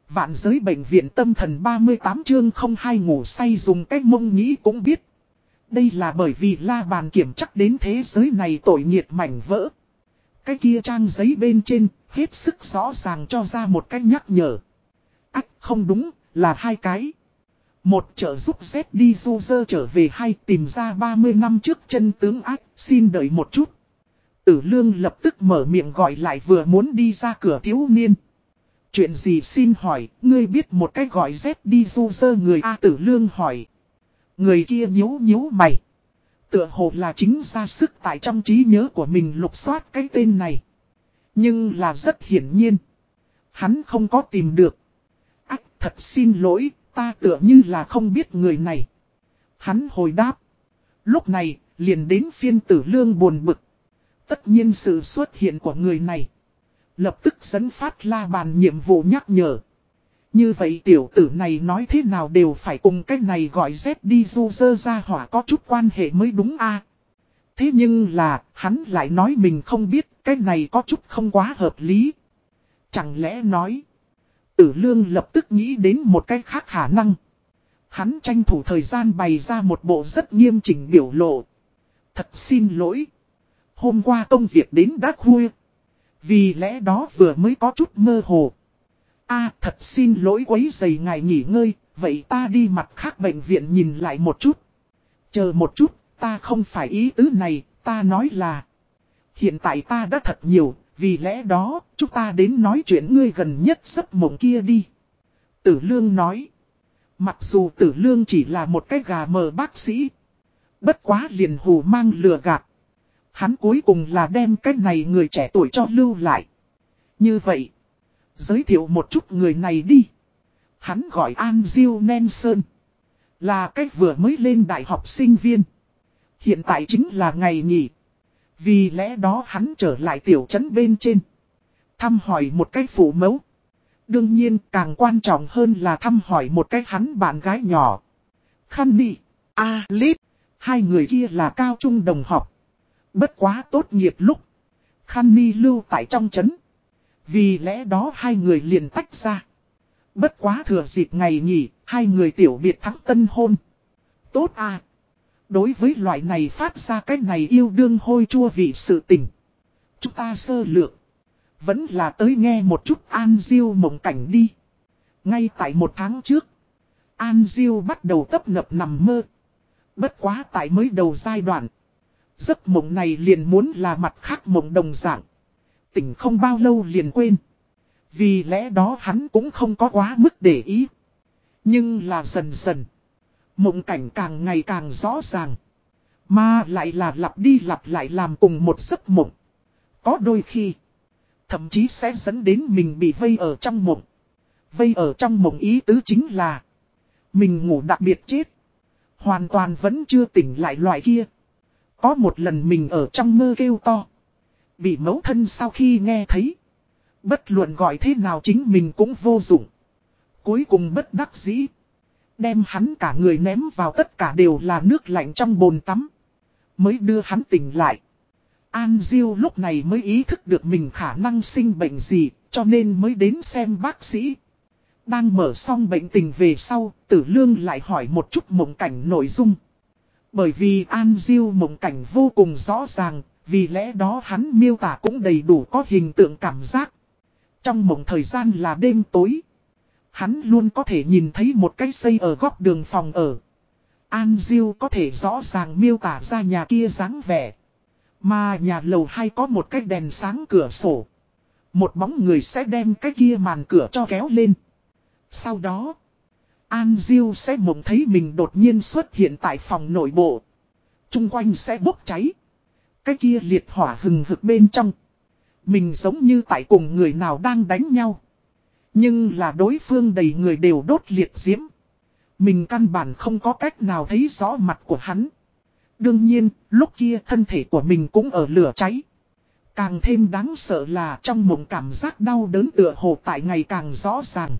Vạn giới bệnh viện tâm thần 38 chương không hai ngủ say dùng cách mông nghĩ cũng biết. Đây là bởi vì la bàn kiểm chắc đến thế giới này tội nghiệt mảnh vỡ. Cái kia trang giấy bên trên, hết sức rõ ràng cho ra một cách nhắc nhở. Ách không đúng, là hai cái. Một trợ giúp Z đi du dơ trở về hay tìm ra 30 năm trước chân tướng ách, xin đợi một chút. Tử lương lập tức mở miệng gọi lại vừa muốn đi ra cửa thiếu niên. Chuyện gì xin hỏi, ngươi biết một cách gọi dép đi du sơ người A tử lương hỏi. Người kia nhíu nhíu mày. Tựa hồ là chính ra sức tại trong trí nhớ của mình lục soát cái tên này. Nhưng là rất hiển nhiên. Hắn không có tìm được. Ách thật xin lỗi, ta tựa như là không biết người này. Hắn hồi đáp. Lúc này, liền đến phiên tử lương buồn bực. Tất nhiên sự xuất hiện của người này. Lập tức dẫn phát la bàn nhiệm vụ nhắc nhở. Như vậy tiểu tử này nói thế nào đều phải cùng cái này gọi dép đi du dơ ra hỏa có chút quan hệ mới đúng a Thế nhưng là, hắn lại nói mình không biết cái này có chút không quá hợp lý. Chẳng lẽ nói, tử lương lập tức nghĩ đến một cái khác khả năng. Hắn tranh thủ thời gian bày ra một bộ rất nghiêm chỉnh biểu lộ. Thật xin lỗi. Hôm qua công việc đến đã khuya. Vì lẽ đó vừa mới có chút mơ hồ. a thật xin lỗi quấy giày ngài nghỉ ngơi, vậy ta đi mặt khác bệnh viện nhìn lại một chút. Chờ một chút, ta không phải ý tứ này, ta nói là. Hiện tại ta đã thật nhiều, vì lẽ đó, chúng ta đến nói chuyện ngươi gần nhất giấc mộng kia đi. Tử Lương nói. Mặc dù Tử Lương chỉ là một cái gà mờ bác sĩ. Bất quá liền hù mang lừa gạt. Hắn cuối cùng là đem cái này người trẻ tuổi cho lưu lại. Như vậy, giới thiệu một chút người này đi. Hắn gọi An Diêu Nelson. Là cách vừa mới lên đại học sinh viên. Hiện tại chính là ngày nghỉ. Vì lẽ đó hắn trở lại tiểu trấn bên trên. Thăm hỏi một cái phụ mẫu. Đương nhiên càng quan trọng hơn là thăm hỏi một cái hắn bạn gái nhỏ. Khăn đi, a lip Hai người kia là cao trung đồng học. Bất quá tốt nghiệp lúc. Khăn ni lưu tại trong chấn Vì lẽ đó hai người liền tách ra. Bất quá thừa dịp ngày nghỉ, hai người tiểu biệt thắng tân hôn. Tốt à. Đối với loại này phát ra cái này yêu đương hôi chua vị sự tình. Chúng ta sơ lược. Vẫn là tới nghe một chút An Diêu mộng cảnh đi. Ngay tại một tháng trước. An Diêu bắt đầu tấp nập nằm mơ. Bất quá tại mới đầu giai đoạn. Giấc mộng này liền muốn là mặt khác mộng đồng dạng. Tỉnh không bao lâu liền quên. Vì lẽ đó hắn cũng không có quá mức để ý. Nhưng là dần dần. Mộng cảnh càng ngày càng rõ ràng. Mà lại là lặp đi lặp lại làm cùng một giấc mộng. Có đôi khi. Thậm chí sẽ dẫn đến mình bị vây ở trong mộng. Vây ở trong mộng ý tứ chính là. Mình ngủ đặc biệt chết. Hoàn toàn vẫn chưa tỉnh lại loại kia. Có một lần mình ở trong mơ kêu to. Bị mẫu thân sau khi nghe thấy. Bất luận gọi thế nào chính mình cũng vô dụng. Cuối cùng bất đắc dĩ. Đem hắn cả người ném vào tất cả đều là nước lạnh trong bồn tắm. Mới đưa hắn tỉnh lại. An Diêu lúc này mới ý thức được mình khả năng sinh bệnh gì, cho nên mới đến xem bác sĩ. Đang mở xong bệnh tình về sau, tử lương lại hỏi một chút mộng cảnh nội dung. Bởi vì An Diêu mộng cảnh vô cùng rõ ràng, vì lẽ đó hắn miêu tả cũng đầy đủ có hình tượng cảm giác. Trong mộng thời gian là đêm tối. Hắn luôn có thể nhìn thấy một cái xây ở góc đường phòng ở. An Diêu có thể rõ ràng miêu tả ra nhà kia dáng vẻ. Mà nhà lầu hay có một cái đèn sáng cửa sổ. Một bóng người sẽ đem cái kia màn cửa cho kéo lên. Sau đó, An Diêu sẽ mộng thấy mình đột nhiên xuất hiện tại phòng nội bộ. Trung quanh sẽ bốc cháy. Cái kia liệt hỏa hừng hực bên trong. Mình giống như tại cùng người nào đang đánh nhau. Nhưng là đối phương đầy người đều đốt liệt diễm. Mình căn bản không có cách nào thấy rõ mặt của hắn. Đương nhiên, lúc kia thân thể của mình cũng ở lửa cháy. Càng thêm đáng sợ là trong mộng cảm giác đau đớn tựa hồ tại ngày càng rõ ràng.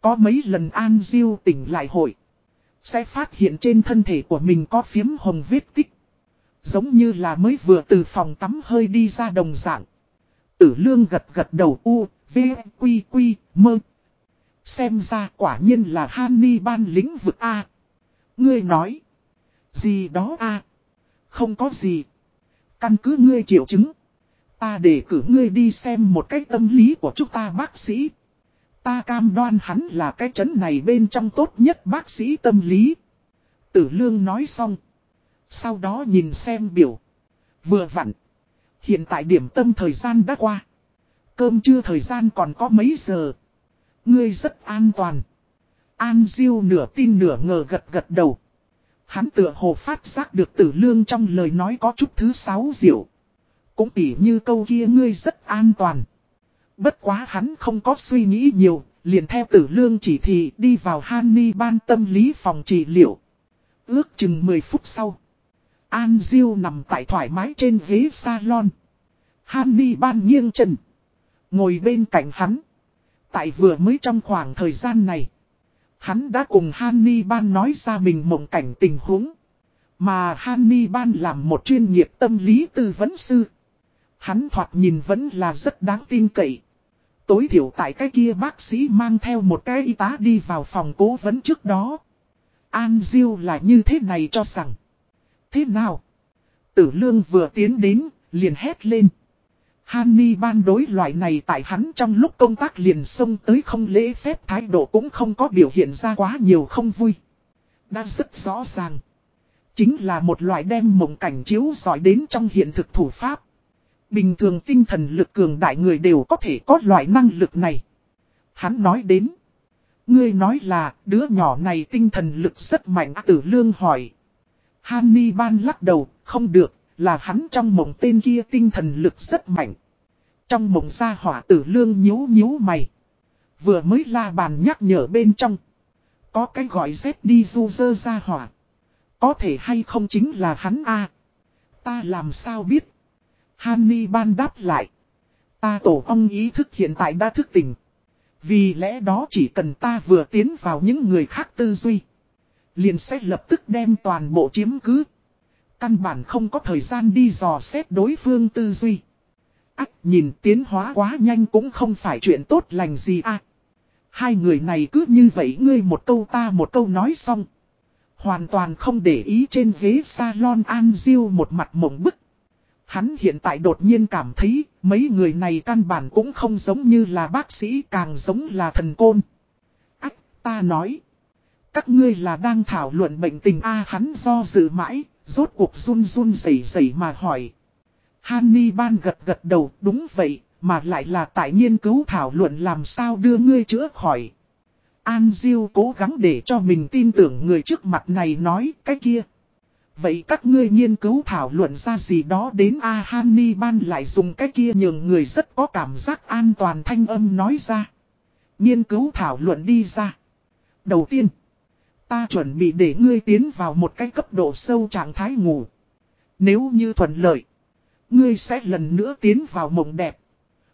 Có mấy lần An Diêu tỉnh lại hội. Sẽ phát hiện trên thân thể của mình có phiếm hồng vết tích. Giống như là mới vừa từ phòng tắm hơi đi ra đồng dạng. Tử lương gật gật đầu u, v, quy quy, mơ. Xem ra quả nhiên là Hanni ban lĩnh vực A. Ngươi nói. Gì đó A. Không có gì. Căn cứ ngươi triệu chứng. Ta để cử ngươi đi xem một cách tâm lý của chúng ta bác sĩ. Ta cam đoan hắn là cái chấn này bên trong tốt nhất bác sĩ tâm lý. Tử lương nói xong. Sau đó nhìn xem biểu. Vừa vặn. Hiện tại điểm tâm thời gian đã qua. Cơm trưa thời gian còn có mấy giờ. Ngươi rất an toàn. An Diêu nửa tin nửa ngờ gật gật đầu. Hắn tựa hồ phát giác được tử lương trong lời nói có chút thứ sáu diệu. Cũng tỉ như câu kia, ngươi rất an toàn. Bất quá hắn không có suy nghĩ nhiều, liền theo tử lương chỉ thị đi vào Hanni ban tâm lý phòng trị liệu. Ước chừng 10 phút sau. An Diêu nằm tại thoải mái trên ghế salon. Hanni ban nghiêng chân. Ngồi bên cạnh hắn. Tại vừa mới trong khoảng thời gian này. Hắn đã cùng Hanni ban nói ra mình mộng cảnh tình huống. Mà Hanni ban làm một chuyên nghiệp tâm lý tư vấn sư. Hắn thoạt nhìn vẫn là rất đáng tin cậy. Tối thiểu tại cái kia bác sĩ mang theo một cái y tá đi vào phòng cố vấn trước đó. An Diêu là như thế này cho rằng. Thế nào? Tử lương vừa tiến đến, liền hét lên. Hanni ban đối loại này tại hắn trong lúc công tác liền xông tới không lễ phép thái độ cũng không có biểu hiện ra quá nhiều không vui. Đã rất rõ ràng. Chính là một loại đem mộng cảnh chiếu giỏi đến trong hiện thực thủ pháp. Bình thường tinh thần lực cường đại người đều có thể có loại năng lực này. Hắn nói đến. Ngươi nói là đứa nhỏ này tinh thần lực rất mạnh tử lương hỏi. Hanni ban lắc đầu, không được, là hắn trong mộng tên kia tinh thần lực rất mạnh. Trong mộng ra hỏa tử lương nhíu nhíu mày. Vừa mới la bàn nhắc nhở bên trong. Có cái gọi dép đi du dơ ra hỏa. Có thể hay không chính là hắn a Ta làm sao biết. Hanni ban đáp lại. Ta tổ ông ý thức hiện tại đã thức tỉnh. Vì lẽ đó chỉ cần ta vừa tiến vào những người khác tư duy. Liền sẽ lập tức đem toàn bộ chiếm cứ. Căn bản không có thời gian đi dò xét đối phương tư duy. Ách nhìn tiến hóa quá nhanh cũng không phải chuyện tốt lành gì à. Hai người này cứ như vậy ngươi một câu ta một câu nói xong. Hoàn toàn không để ý trên ghế salon An Diêu một mặt mộng bức. Hắn hiện tại đột nhiên cảm thấy mấy người này căn bản cũng không giống như là bác sĩ càng giống là thần côn. Ách ta nói. Các ngươi là đang thảo luận bệnh tình A hắn do dự mãi, rốt cuộc run run rẩy rẩy mà hỏi. Hanni ban gật gật đầu đúng vậy, mà lại là tại nghiên cứu thảo luận làm sao đưa ngươi chữa khỏi. An Diêu cố gắng để cho mình tin tưởng người trước mặt này nói cái kia. Vậy các ngươi nghiên cứu thảo luận ra gì đó đến A Hanni ban lại dùng cái kia nhường người rất có cảm giác an toàn thanh âm nói ra. Nghiên cứu thảo luận đi ra. Đầu tiên. Ta chuẩn bị để ngươi tiến vào một cái cấp độ sâu trạng thái ngủ. Nếu như thuận lợi, ngươi sẽ lần nữa tiến vào mộng đẹp.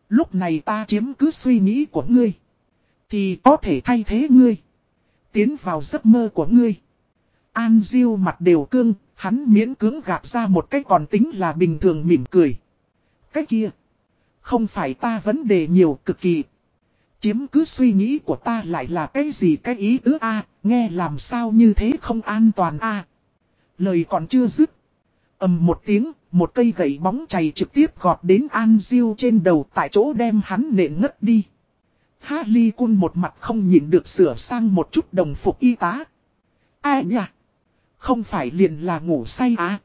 Lúc này ta chiếm cứ suy nghĩ của ngươi. Thì có thể thay thế ngươi. Tiến vào giấc mơ của ngươi. An Diêu mặt đều cương, hắn miễn cưỡng gạt ra một cách còn tính là bình thường mỉm cười. Cái kia, không phải ta vấn đề nhiều cực kỳ. Chiếm cứ suy nghĩ của ta lại là cái gì cái ý ứ A, nghe làm sao như thế không an toàn A. Lời còn chưa dứt. ầm một tiếng, một cây gậy bóng chày trực tiếp gọt đến An Diêu trên đầu tại chỗ đem hắn nện ngất đi. Ha Ly Cun một mặt không nhìn được sửa sang một chút đồng phục y tá. Ai nhạc. Không phải liền là ngủ say à?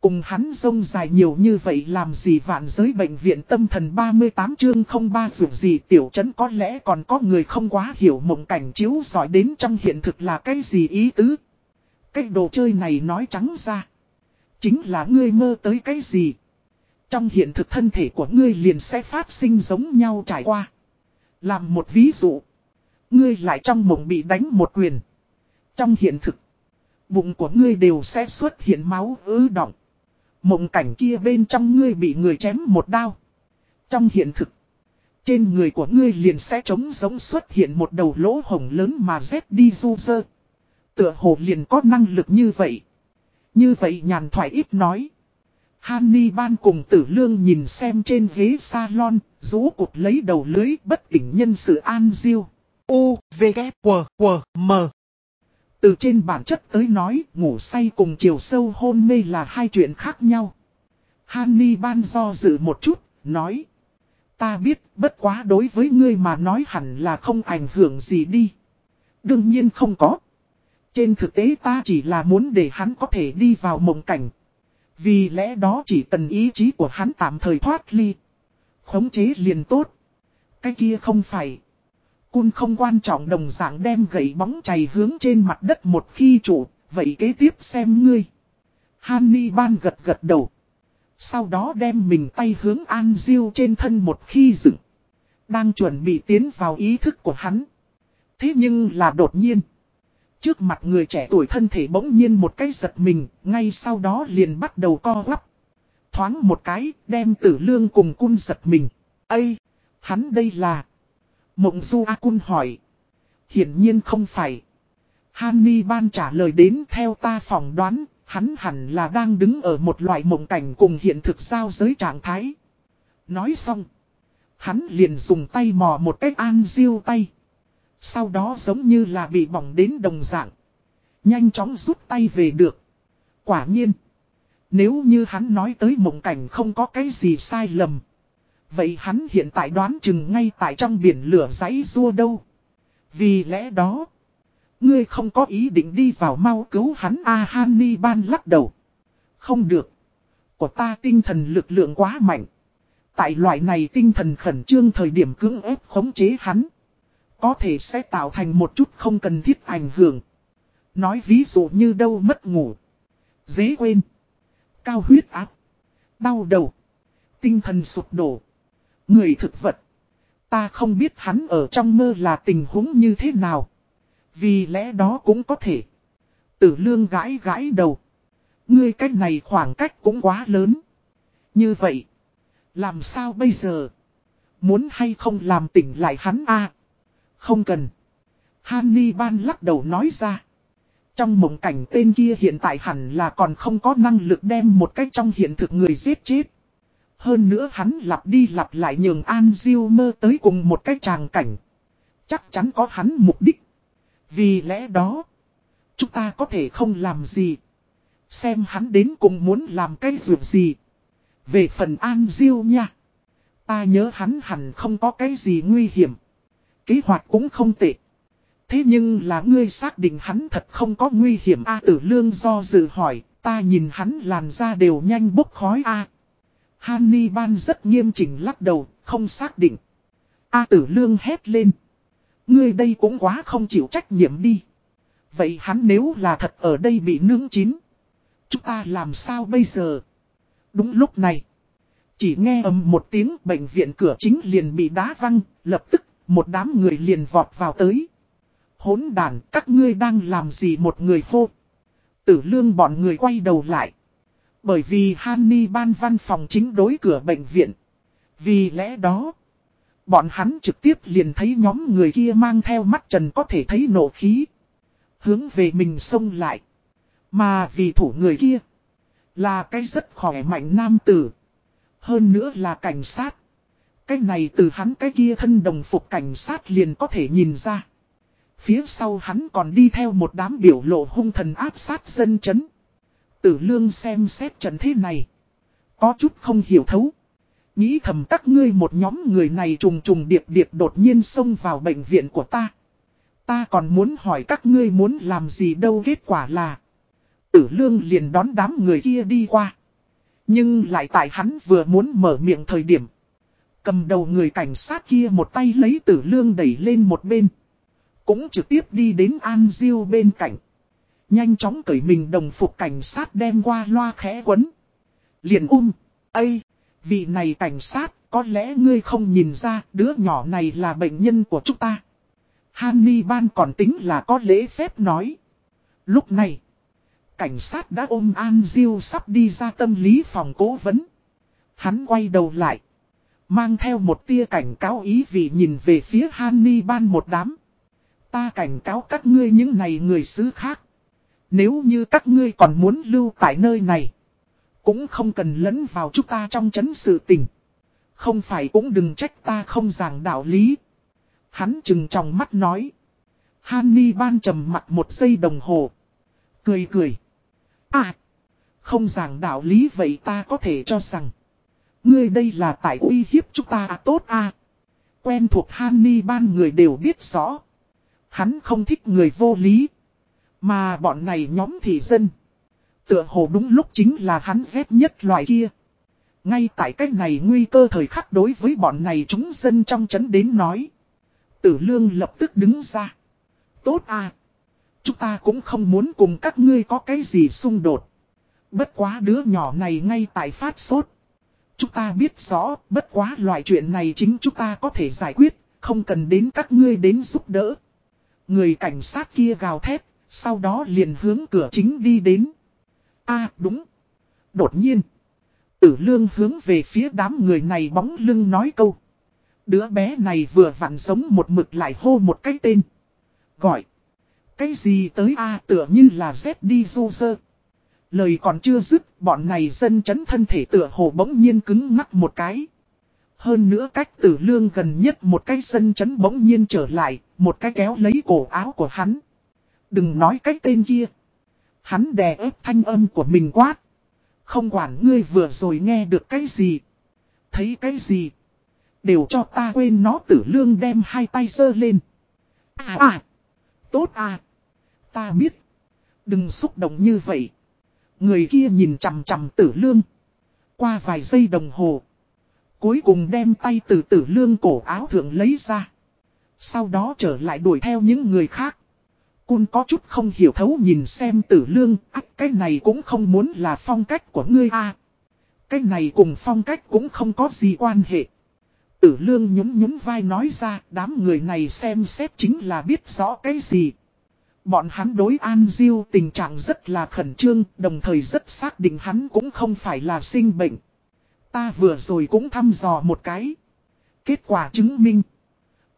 Cùng hắn rông dài nhiều như vậy làm gì vạn giới bệnh viện tâm thần 38 chương 03 dù gì tiểu trấn có lẽ còn có người không quá hiểu mộng cảnh chiếu giỏi đến trong hiện thực là cái gì ý tứ. Cái đồ chơi này nói trắng ra. Chính là ngươi mơ tới cái gì. Trong hiện thực thân thể của ngươi liền sẽ phát sinh giống nhau trải qua. Làm một ví dụ. Ngươi lại trong mộng bị đánh một quyền. Trong hiện thực. Bụng của ngươi đều sẽ xuất hiện máu ứ động. Mộng cảnh kia bên trong ngươi bị người chém một đao. Trong hiện thực. Trên người của ngươi liền sẽ trống giống xuất hiện một đầu lỗ hồng lớn mà dép đi du dơ. Tựa hồ liền có năng lực như vậy. Như vậy nhàn thoại ít nói. Hanni ban cùng tử lương nhìn xem trên ghế salon, rú cụt lấy đầu lưới bất tỉnh nhân sự an diêu. U, V, K, W, W, M. Từ trên bản chất tới nói, ngủ say cùng chiều sâu hôn mê là hai chuyện khác nhau. Hanni ban do dự một chút, nói. Ta biết, bất quá đối với ngươi mà nói hẳn là không ảnh hưởng gì đi. Đương nhiên không có. Trên thực tế ta chỉ là muốn để hắn có thể đi vào mộng cảnh. Vì lẽ đó chỉ cần ý chí của hắn tạm thời thoát ly. Khống chế liền tốt. Cái kia không phải. Cun không quan trọng đồng dạng đem gậy bóng chày hướng trên mặt đất một khi trụ, vậy kế tiếp xem ngươi. Hanni ban gật gật đầu. Sau đó đem mình tay hướng An Diêu trên thân một khi dựng. Đang chuẩn bị tiến vào ý thức của hắn. Thế nhưng là đột nhiên. Trước mặt người trẻ tuổi thân thể bỗng nhiên một cái giật mình, ngay sau đó liền bắt đầu co quắp. Thoáng một cái, đem tử lương cùng cun giật mình. Ây, hắn đây là... Mộng Du A Cun hỏi. Hiển nhiên không phải. Hany ban trả lời đến theo ta phỏng đoán, hắn hẳn là đang đứng ở một loại mộng cảnh cùng hiện thực giao giới trạng thái. Nói xong. Hắn liền dùng tay mò một cách an diêu tay. Sau đó giống như là bị bỏng đến đồng dạng. Nhanh chóng rút tay về được. Quả nhiên. Nếu như hắn nói tới mộng cảnh không có cái gì sai lầm. Vậy hắn hiện tại đoán chừng ngay tại trong biển lửa giấy rua đâu. Vì lẽ đó. Ngươi không có ý định đi vào mau cứu hắn A Hany ban lắc đầu. Không được. Của ta tinh thần lực lượng quá mạnh. Tại loại này tinh thần khẩn trương thời điểm cưỡng ép khống chế hắn. Có thể sẽ tạo thành một chút không cần thiết ảnh hưởng. Nói ví dụ như đâu mất ngủ. Dễ quên. Cao huyết áp. Đau đầu. Tinh thần sụp đổ. Người thực vật. Ta không biết hắn ở trong mơ là tình huống như thế nào. Vì lẽ đó cũng có thể. Tử lương gãi gãi đầu. Ngươi cách này khoảng cách cũng quá lớn. Như vậy. Làm sao bây giờ? Muốn hay không làm tỉnh lại hắn a Không cần. Hany ban lắc đầu nói ra. Trong mộng cảnh tên kia hiện tại hẳn là còn không có năng lực đem một cách trong hiện thực người giết chết. Hơn nữa hắn lặp đi lặp lại nhường An Diêu mơ tới cùng một cái tràng cảnh. Chắc chắn có hắn mục đích. Vì lẽ đó, chúng ta có thể không làm gì. Xem hắn đến cùng muốn làm cái việc gì. Về phần An Diêu nha. Ta nhớ hắn hẳn không có cái gì nguy hiểm. Kế hoạch cũng không tệ. Thế nhưng là ngươi xác định hắn thật không có nguy hiểm A tử lương do dự hỏi, ta nhìn hắn làn da đều nhanh bốc khói A ban rất nghiêm chỉnh lắc đầu, không xác định. A tử lương hét lên. Ngươi đây cũng quá không chịu trách nhiệm đi. Vậy hắn nếu là thật ở đây bị nướng chín. Chúng ta làm sao bây giờ? Đúng lúc này. Chỉ nghe ầm một tiếng bệnh viện cửa chính liền bị đá văng, lập tức một đám người liền vọt vào tới. Hốn đàn các ngươi đang làm gì một người hô. Tử lương bọn người quay đầu lại. Bởi vì Hanni ban văn phòng chính đối cửa bệnh viện. Vì lẽ đó, bọn hắn trực tiếp liền thấy nhóm người kia mang theo mắt trần có thể thấy nổ khí. Hướng về mình xông lại. Mà vì thủ người kia, là cái rất khỏe mạnh nam tử. Hơn nữa là cảnh sát. Cái này từ hắn cái kia thân đồng phục cảnh sát liền có thể nhìn ra. Phía sau hắn còn đi theo một đám biểu lộ hung thần áp sát dân chấn. Tử lương xem xét trận thế này. Có chút không hiểu thấu. Nghĩ thầm các ngươi một nhóm người này trùng trùng điệp điệp đột nhiên xông vào bệnh viện của ta. Ta còn muốn hỏi các ngươi muốn làm gì đâu kết quả là. Tử lương liền đón đám người kia đi qua. Nhưng lại tại hắn vừa muốn mở miệng thời điểm. Cầm đầu người cảnh sát kia một tay lấy tử lương đẩy lên một bên. Cũng trực tiếp đi đến An Diêu bên cạnh. Nhanh chóng cởi mình đồng phục cảnh sát đem qua loa khẽ quấn. Liền um. Ây, vị này cảnh sát, có lẽ ngươi không nhìn ra đứa nhỏ này là bệnh nhân của chúng ta. Hanni ban còn tính là có lễ phép nói. Lúc này, cảnh sát đã ôm An Diêu sắp đi ra tâm lý phòng cố vấn. Hắn quay đầu lại. Mang theo một tia cảnh cáo ý vì nhìn về phía Hanni ban một đám. Ta cảnh cáo các ngươi những này người xứ khác. Nếu như các ngươi còn muốn lưu tại nơi này. Cũng không cần lẫn vào chúng ta trong chấn sự tình. Không phải cũng đừng trách ta không giảng đạo lý. Hắn chừng trong mắt nói. Hanni ban trầm mặt một giây đồng hồ. Cười cười. À. Không giảng đạo lý vậy ta có thể cho rằng. Ngươi đây là tại uy hiếp chúng ta à, tốt à. Quen thuộc Hanni ban người đều biết rõ. Hắn không thích người vô lý. Mà bọn này nhóm thị dân. Tựa hồ đúng lúc chính là hắn ghét nhất loại kia. Ngay tại cách này nguy cơ thời khắc đối với bọn này chúng dân trong chấn đến nói. Tử lương lập tức đứng ra. Tốt à. Chúng ta cũng không muốn cùng các ngươi có cái gì xung đột. Bất quá đứa nhỏ này ngay tại phát sốt. Chúng ta biết rõ, bất quá loại chuyện này chính chúng ta có thể giải quyết, không cần đến các ngươi đến giúp đỡ. Người cảnh sát kia gào thét, sau đó liền hướng cửa chính đi đến. a đúng. Đột nhiên. Tử lương hướng về phía đám người này bóng lưng nói câu. Đứa bé này vừa vặn sống một mực lại hô một cái tên. Gọi. Cái gì tới A tựa như là Z đi du sơ. Lời còn chưa dứt, bọn này dân chấn thân thể tựa hồ bỗng nhiên cứng ngắc một cái. Hơn nữa cách tử lương gần nhất một cái dân chấn bỗng nhiên trở lại, một cái kéo lấy cổ áo của hắn. Đừng nói cái tên kia. Hắn đè ép thanh âm của mình quát. Không quản ngươi vừa rồi nghe được cái gì. Thấy cái gì. Đều cho ta quên nó tử lương đem hai tay dơ lên. À à. Tốt à. Ta biết. Đừng xúc động như vậy. Người kia nhìn chằm chằm tử lương. Qua vài giây đồng hồ. Cuối cùng đem tay từ tử lương cổ áo thượng lấy ra. Sau đó trở lại đuổi theo những người khác. Cun có chút không hiểu thấu nhìn xem tử lương, cái này cũng không muốn là phong cách của ngươi a Cái này cùng phong cách cũng không có gì quan hệ. Tử lương nhún nhún vai nói ra, đám người này xem xét chính là biết rõ cái gì. Bọn hắn đối An Diêu tình trạng rất là khẩn trương, đồng thời rất xác định hắn cũng không phải là sinh bệnh. Ta vừa rồi cũng thăm dò một cái. Kết quả chứng minh.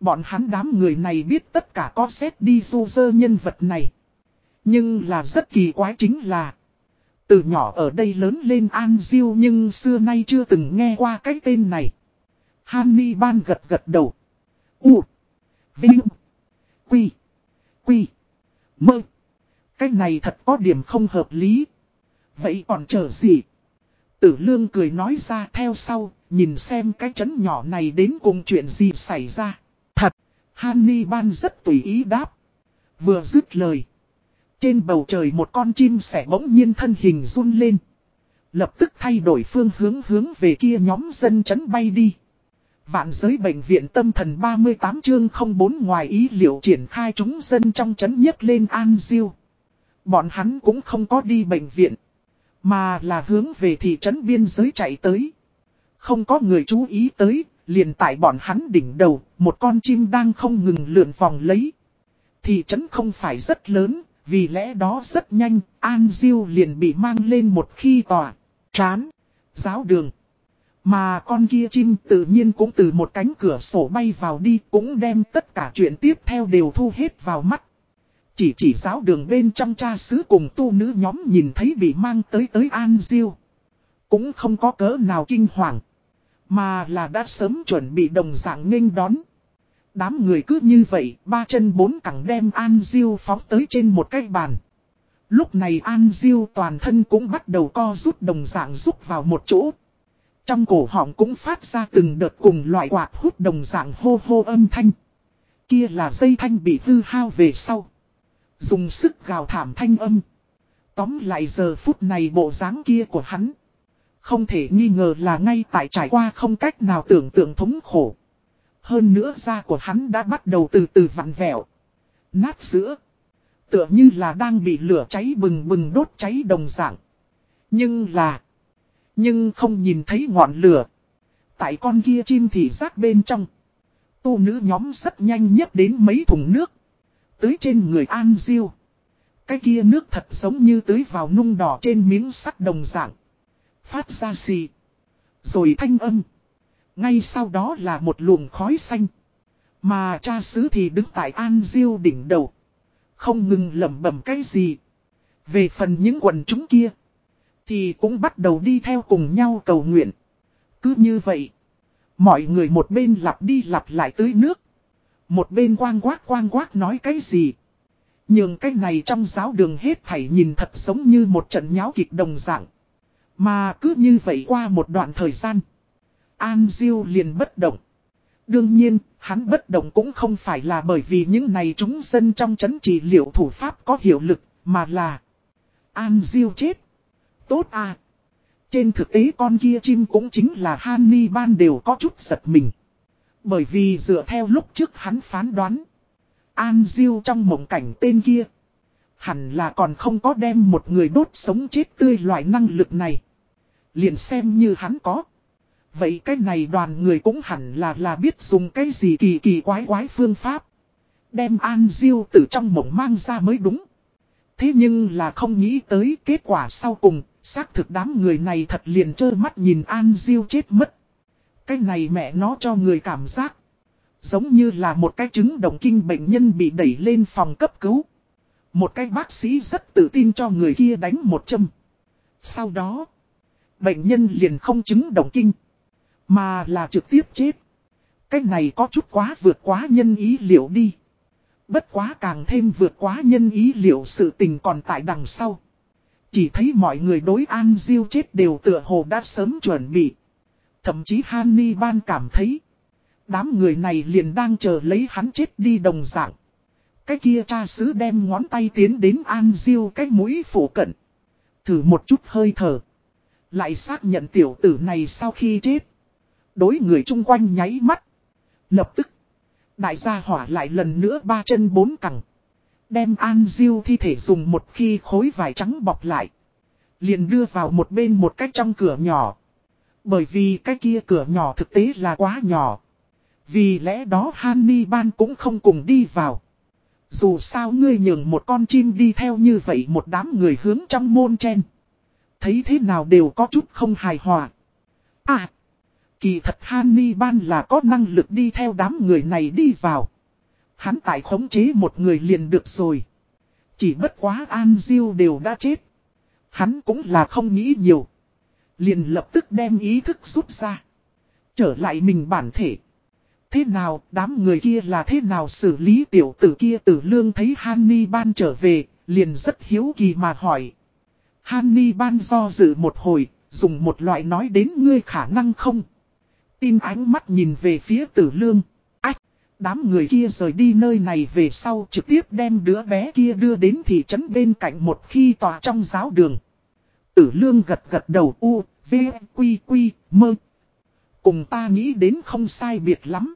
Bọn hắn đám người này biết tất cả có xét đi du dơ nhân vật này. Nhưng là rất kỳ quái chính là. Từ nhỏ ở đây lớn lên An Diêu nhưng xưa nay chưa từng nghe qua cái tên này. Hanni ban gật gật đầu. U. Vinh. Quy. Quy. Mơ. Cái này thật có điểm không hợp lý. Vậy còn chờ gì? Tử lương cười nói ra theo sau, nhìn xem cái chấn nhỏ này đến cùng chuyện gì xảy ra. Thật, Hanni ban rất tùy ý đáp. Vừa dứt lời. Trên bầu trời một con chim sẻ bỗng nhiên thân hình run lên. Lập tức thay đổi phương hướng hướng về kia nhóm dân chấn bay đi. Vạn giới bệnh viện tâm thần 38 chương 04 ngoài ý liệu triển khai chúng dân trong chấn nhất lên An Diêu. Bọn hắn cũng không có đi bệnh viện. Mà là hướng về thị trấn biên giới chạy tới. Không có người chú ý tới, liền tại bọn hắn đỉnh đầu, một con chim đang không ngừng lượn vòng lấy. Thị trấn không phải rất lớn, vì lẽ đó rất nhanh, An Diêu liền bị mang lên một khi tòa, chán, giáo đường. Mà con kia chim tự nhiên cũng từ một cánh cửa sổ bay vào đi cũng đem tất cả chuyện tiếp theo đều thu hết vào mắt. Chỉ chỉ giáo đường bên trong cha xứ cùng tu nữ nhóm nhìn thấy bị mang tới tới An Diêu. Cũng không có cỡ nào kinh hoàng. Mà là đã sớm chuẩn bị đồng dạng nghênh đón. Đám người cứ như vậy, ba chân bốn cẳng đem An Diêu phóng tới trên một cái bàn. Lúc này An Diêu toàn thân cũng bắt đầu co rút đồng dạng rút vào một chỗ. Trong cổ họng cũng phát ra từng đợt cùng loại quạt hút đồng dạng hô hô âm thanh. Kia là dây thanh bị hư hao về sau. Dùng sức gào thảm thanh âm. Tóm lại giờ phút này bộ dáng kia của hắn. Không thể nghi ngờ là ngay tại trải qua không cách nào tưởng tượng thống khổ. Hơn nữa da của hắn đã bắt đầu từ từ vặn vẹo. Nát sữa. Tựa như là đang bị lửa cháy bừng bừng đốt cháy đồng dạng. Nhưng là. Nhưng không nhìn thấy ngọn lửa. Tại con kia chim thì rác bên trong. Tu nữ nhóm rất nhanh nhất đến mấy thùng nước. Tới trên người An Diêu. Cái kia nước thật giống như tưới vào nung đỏ trên miếng sắt đồng dạng. Phát ra xì. Rồi thanh âm. Ngay sau đó là một luồng khói xanh. Mà cha xứ thì đứng tại An Diêu đỉnh đầu. Không ngừng lẩm bẩm cái gì. Về phần những quần chúng kia. Thì cũng bắt đầu đi theo cùng nhau cầu nguyện. Cứ như vậy. Mọi người một bên lặp đi lặp lại tưới nước. Một bên quang quát quang quát nói cái gì. Nhưng cái này trong giáo đường hết thảy nhìn thật giống như một trận nháo kịch đồng dạng. Mà cứ như vậy qua một đoạn thời gian. An Diêu liền bất động. Đương nhiên, hắn bất động cũng không phải là bởi vì những này chúng dân trong chấn trị liệu thủ pháp có hiệu lực, mà là An Diêu chết. Tốt à. Trên thực tế con kia chim cũng chính là Hanni ban đều có chút giật mình. Bởi vì dựa theo lúc trước hắn phán đoán. An Diêu trong mộng cảnh tên kia. Hẳn là còn không có đem một người đốt sống chết tươi loại năng lực này. Liền xem như hắn có. Vậy cái này đoàn người cũng hẳn là là biết dùng cái gì kỳ kỳ quái quái phương pháp. Đem An Diêu từ trong mộng mang ra mới đúng. Thế nhưng là không nghĩ tới kết quả sau cùng, xác thực đám người này thật liền trơ mắt nhìn An Diêu chết mất. Cái này mẹ nó cho người cảm giác. Giống như là một cái chứng động kinh bệnh nhân bị đẩy lên phòng cấp cứu. Một cái bác sĩ rất tự tin cho người kia đánh một châm. Sau đó, bệnh nhân liền không chứng động kinh. Mà là trực tiếp chết. Cái này có chút quá vượt quá nhân ý liệu đi. Bất quá càng thêm vượt quá nhân ý liệu sự tình còn tại đằng sau. Chỉ thấy mọi người đối An Diêu chết đều tựa hồ đã sớm chuẩn bị. Thậm chí Hanni Ban cảm thấy. Đám người này liền đang chờ lấy hắn chết đi đồng dạng. Cái kia cha sứ đem ngón tay tiến đến An Diêu cái mũi phủ cận. Thử một chút hơi thở. Lại xác nhận tiểu tử này sau khi chết. Đối người chung quanh nháy mắt. Lập tức. Đại gia hỏa lại lần nữa ba chân bốn cẳng. Đem An Diêu thi thể dùng một khi khối vải trắng bọc lại. Liền đưa vào một bên một cách trong cửa nhỏ. Bởi vì cái kia cửa nhỏ thực tế là quá nhỏ. Vì lẽ đó Hanni Ban cũng không cùng đi vào. Dù sao ngươi nhường một con chim đi theo như vậy một đám người hướng trong môn chen. Thấy thế nào đều có chút không hài hòa. À! Kỳ thật Hanni Ban là có năng lực đi theo đám người này đi vào. Hắn tại khống chế một người liền được rồi. Chỉ bất quá An Diêu đều đã chết. Hắn cũng là không nghĩ nhiều. Liền lập tức đem ý thức rút ra. Trở lại mình bản thể. Thế nào, đám người kia là thế nào xử lý tiểu tử kia tử lương thấy Hanni Ban trở về, liền rất hiếu kỳ mà hỏi. Hanni Ban do dự một hồi, dùng một loại nói đến ngươi khả năng không. Tin ánh mắt nhìn về phía tử lương. Ách, đám người kia rời đi nơi này về sau trực tiếp đem đứa bé kia đưa đến thị trấn bên cạnh một khi tòa trong giáo đường. Tử lương gật gật đầu u, v, quy quy, mơ. Cùng ta nghĩ đến không sai biệt lắm.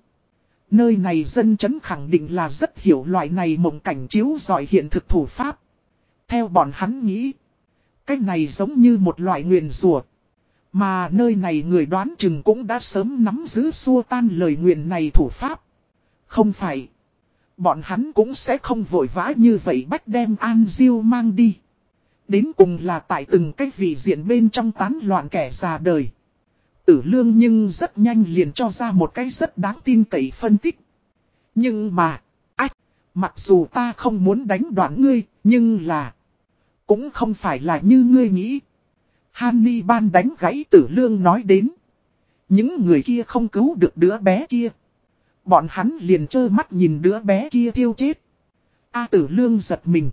Nơi này dân chấn khẳng định là rất hiểu loại này mộng cảnh chiếu giỏi hiện thực thủ pháp. Theo bọn hắn nghĩ, cái này giống như một loại nguyền rùa. Mà nơi này người đoán chừng cũng đã sớm nắm giữ xua tan lời nguyện này thủ pháp. Không phải. Bọn hắn cũng sẽ không vội vã như vậy bách đem An Diêu mang đi. Đến cùng là tại từng cái vị diện bên trong tán loạn kẻ già đời. Tử lương nhưng rất nhanh liền cho ra một cái rất đáng tin cậy phân tích. Nhưng mà, ách, mặc dù ta không muốn đánh đoạn ngươi, nhưng là, cũng không phải là như ngươi nghĩ. Hanni ban đánh gãy tử lương nói đến. Những người kia không cứu được đứa bé kia. Bọn hắn liền trơ mắt nhìn đứa bé kia thiêu chết. A tử lương giật mình.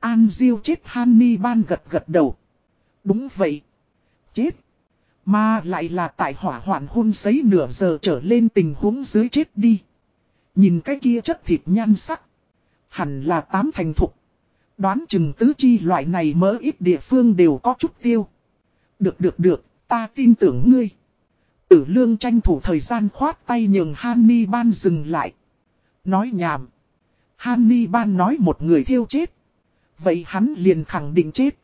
An Diêu chết, Hanni ban gật gật đầu. Đúng vậy. Chết. Mà lại là tại hỏa hoạn hôn sấy nửa giờ trở lên tình huống dưới chết đi. Nhìn cái kia chất thịt nhan sắc. Hẳn là tám thành thục. Đoán chừng tứ chi loại này mỡ ít địa phương đều có chút tiêu. Được được được, ta tin tưởng ngươi. Tử lương tranh thủ thời gian khoát tay nhường Hanni ban dừng lại. Nói nhảm. Hanni ban nói một người thiêu chết. Vậy hắn liền khẳng định chết.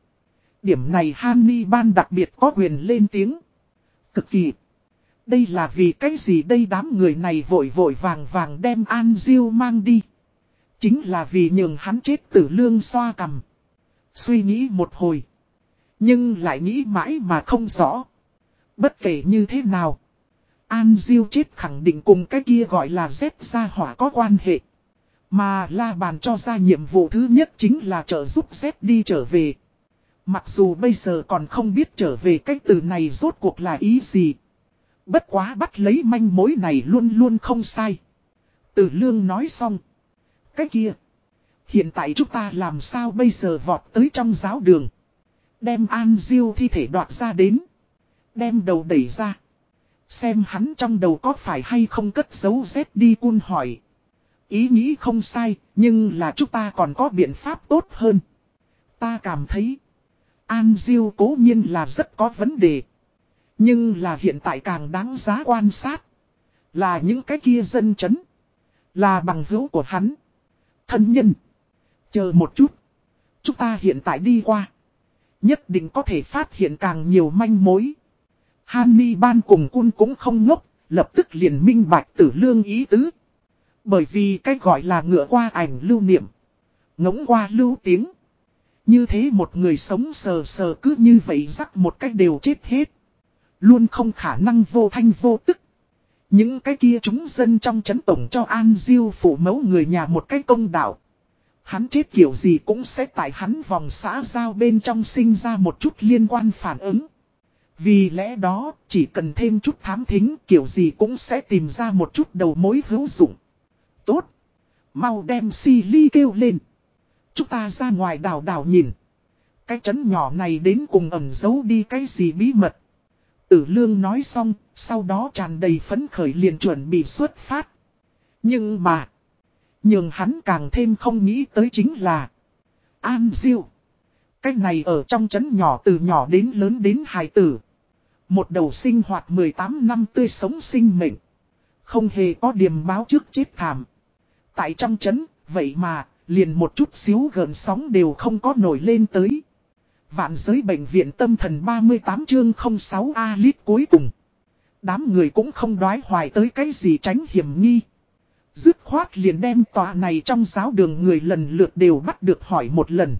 Điểm này Hanni ban đặc biệt có quyền lên tiếng. Cực kỳ. Đây là vì cái gì đây đám người này vội vội vàng vàng đem An Diêu mang đi. Chính là vì nhường hắn chết tử lương xoa cầm. Suy nghĩ một hồi. Nhưng lại nghĩ mãi mà không rõ. Bất kể như thế nào. An Diêu chết khẳng định cùng cái kia gọi là Z gia hỏa có quan hệ. Mà La Bàn cho ra nhiệm vụ thứ nhất chính là trợ giúp Z đi trở về. Mặc dù bây giờ còn không biết trở về cách từ này rốt cuộc là ý gì. Bất quá bắt lấy manh mối này luôn luôn không sai. Từ lương nói xong. Cái kia. Hiện tại chúng ta làm sao bây giờ vọt tới trong giáo đường. Đem An Diêu thi thể đoạt ra đến. Đem đầu đẩy ra. Xem hắn trong đầu có phải hay không cất giấu dép đi cun hỏi. Ý nghĩ không sai, nhưng là chúng ta còn có biện pháp tốt hơn. Ta cảm thấy, An Diêu cố nhiên là rất có vấn đề. Nhưng là hiện tại càng đáng giá quan sát. Là những cái kia dân chấn. Là bằng hữu của hắn. Thân nhân. Chờ một chút. Chúng ta hiện tại đi qua. Nhất định có thể phát hiện càng nhiều manh mối. Hanni ban cùng cun cũng không ngốc. Lập tức liền minh bạch tử lương ý tứ. Bởi vì cách gọi là ngựa qua ảnh lưu niệm. Ngỗng qua lưu tiếng. Như thế một người sống sờ sờ cứ như vậy rắc một cách đều chết hết. Luôn không khả năng vô thanh vô tức. Những cái kia chúng dân trong chấn tổng cho An Diêu phủ mẫu người nhà một cái công đạo. Hắn chết kiểu gì cũng sẽ tại hắn vòng xã giao bên trong sinh ra một chút liên quan phản ứng. Vì lẽ đó, chỉ cần thêm chút thám thính kiểu gì cũng sẽ tìm ra một chút đầu mối hữu dụng. Tốt. Mau đem si ly kêu lên. Chúng ta ra ngoài đảo đảo nhìn. Cái chấn nhỏ này đến cùng ẩn giấu đi cái gì bí mật. Tử lương nói xong, sau đó tràn đầy phấn khởi liền chuẩn bị xuất phát. Nhưng mà, nhường hắn càng thêm không nghĩ tới chính là An Diêu. Cái này ở trong chấn nhỏ từ nhỏ đến lớn đến hài tử. Một đầu sinh hoạt 18 năm tươi sống sinh mệnh. Không hề có điểm báo trước chết thảm. Tại trong chấn, vậy mà, liền một chút xíu gợn sóng đều không có nổi lên tới. Vạn giới bệnh viện tâm thần 38 chương 06 A lít cuối cùng. Đám người cũng không đoái hoài tới cái gì tránh hiểm nghi. Dứt khoát liền đem tòa này trong giáo đường người lần lượt đều bắt được hỏi một lần.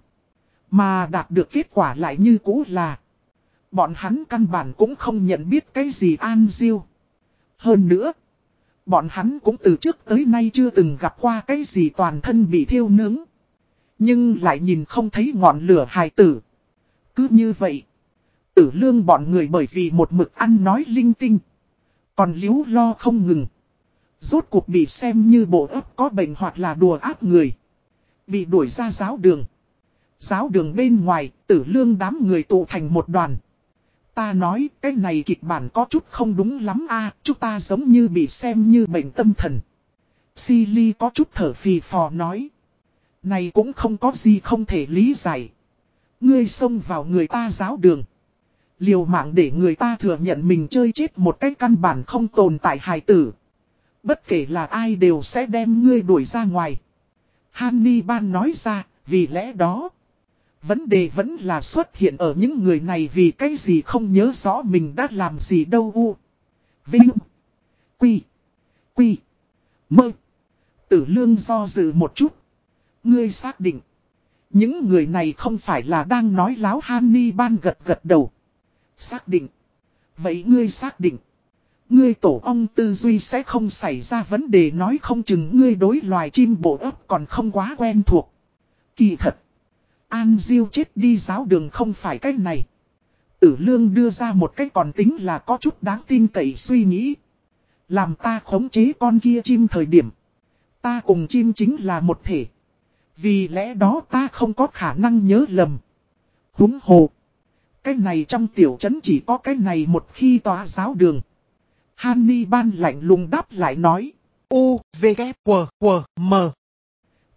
Mà đạt được kết quả lại như cũ là. Bọn hắn căn bản cũng không nhận biết cái gì an diêu. Hơn nữa. Bọn hắn cũng từ trước tới nay chưa từng gặp qua cái gì toàn thân bị thiêu nướng. Nhưng lại nhìn không thấy ngọn lửa hài tử. Cứ như vậy. Tử lương bọn người bởi vì một mực ăn nói linh tinh. Còn liếu lo không ngừng. Rốt cuộc bị xem như bộ ấp có bệnh hoặc là đùa áp người. Bị đuổi ra giáo đường. Giáo đường bên ngoài, tử lương đám người tụ thành một đoàn. Ta nói cái này kịch bản có chút không đúng lắm a chúng ta giống như bị xem như bệnh tâm thần. Silly có chút thở phì phò nói. Này cũng không có gì không thể lý giải. Ngươi xông vào người ta giáo đường. Liều mạng để người ta thừa nhận mình chơi chết một cách căn bản không tồn tại hài tử. Bất kể là ai đều sẽ đem ngươi đuổi ra ngoài. Hanni Ban nói ra, vì lẽ đó. Vấn đề vẫn là xuất hiện ở những người này vì cái gì không nhớ rõ mình đã làm gì đâu u. Vinh. Quy. Quy. Mơ. Tử lương do dự một chút. Ngươi xác định. Những người này không phải là đang nói láo Hanni ban gật gật đầu. Xác định. Vậy ngươi xác định. Ngươi tổ ong tư duy sẽ không xảy ra vấn đề nói không chừng ngươi đối loài chim bộ ấp còn không quá quen thuộc. Kỳ thật. An Diêu chết đi giáo đường không phải cách này. Tử lương đưa ra một cách còn tính là có chút đáng tin cậy suy nghĩ. Làm ta khống chế con kia chim thời điểm. Ta cùng chim chính là một thể. Vì lẽ đó ta không có khả năng nhớ lầm. Húng hồ. Cái này trong tiểu trấn chỉ có cái này một khi tòa giáo đường. Hanni ban lạnh lùng đáp lại nói. U, V, K, W, W, M.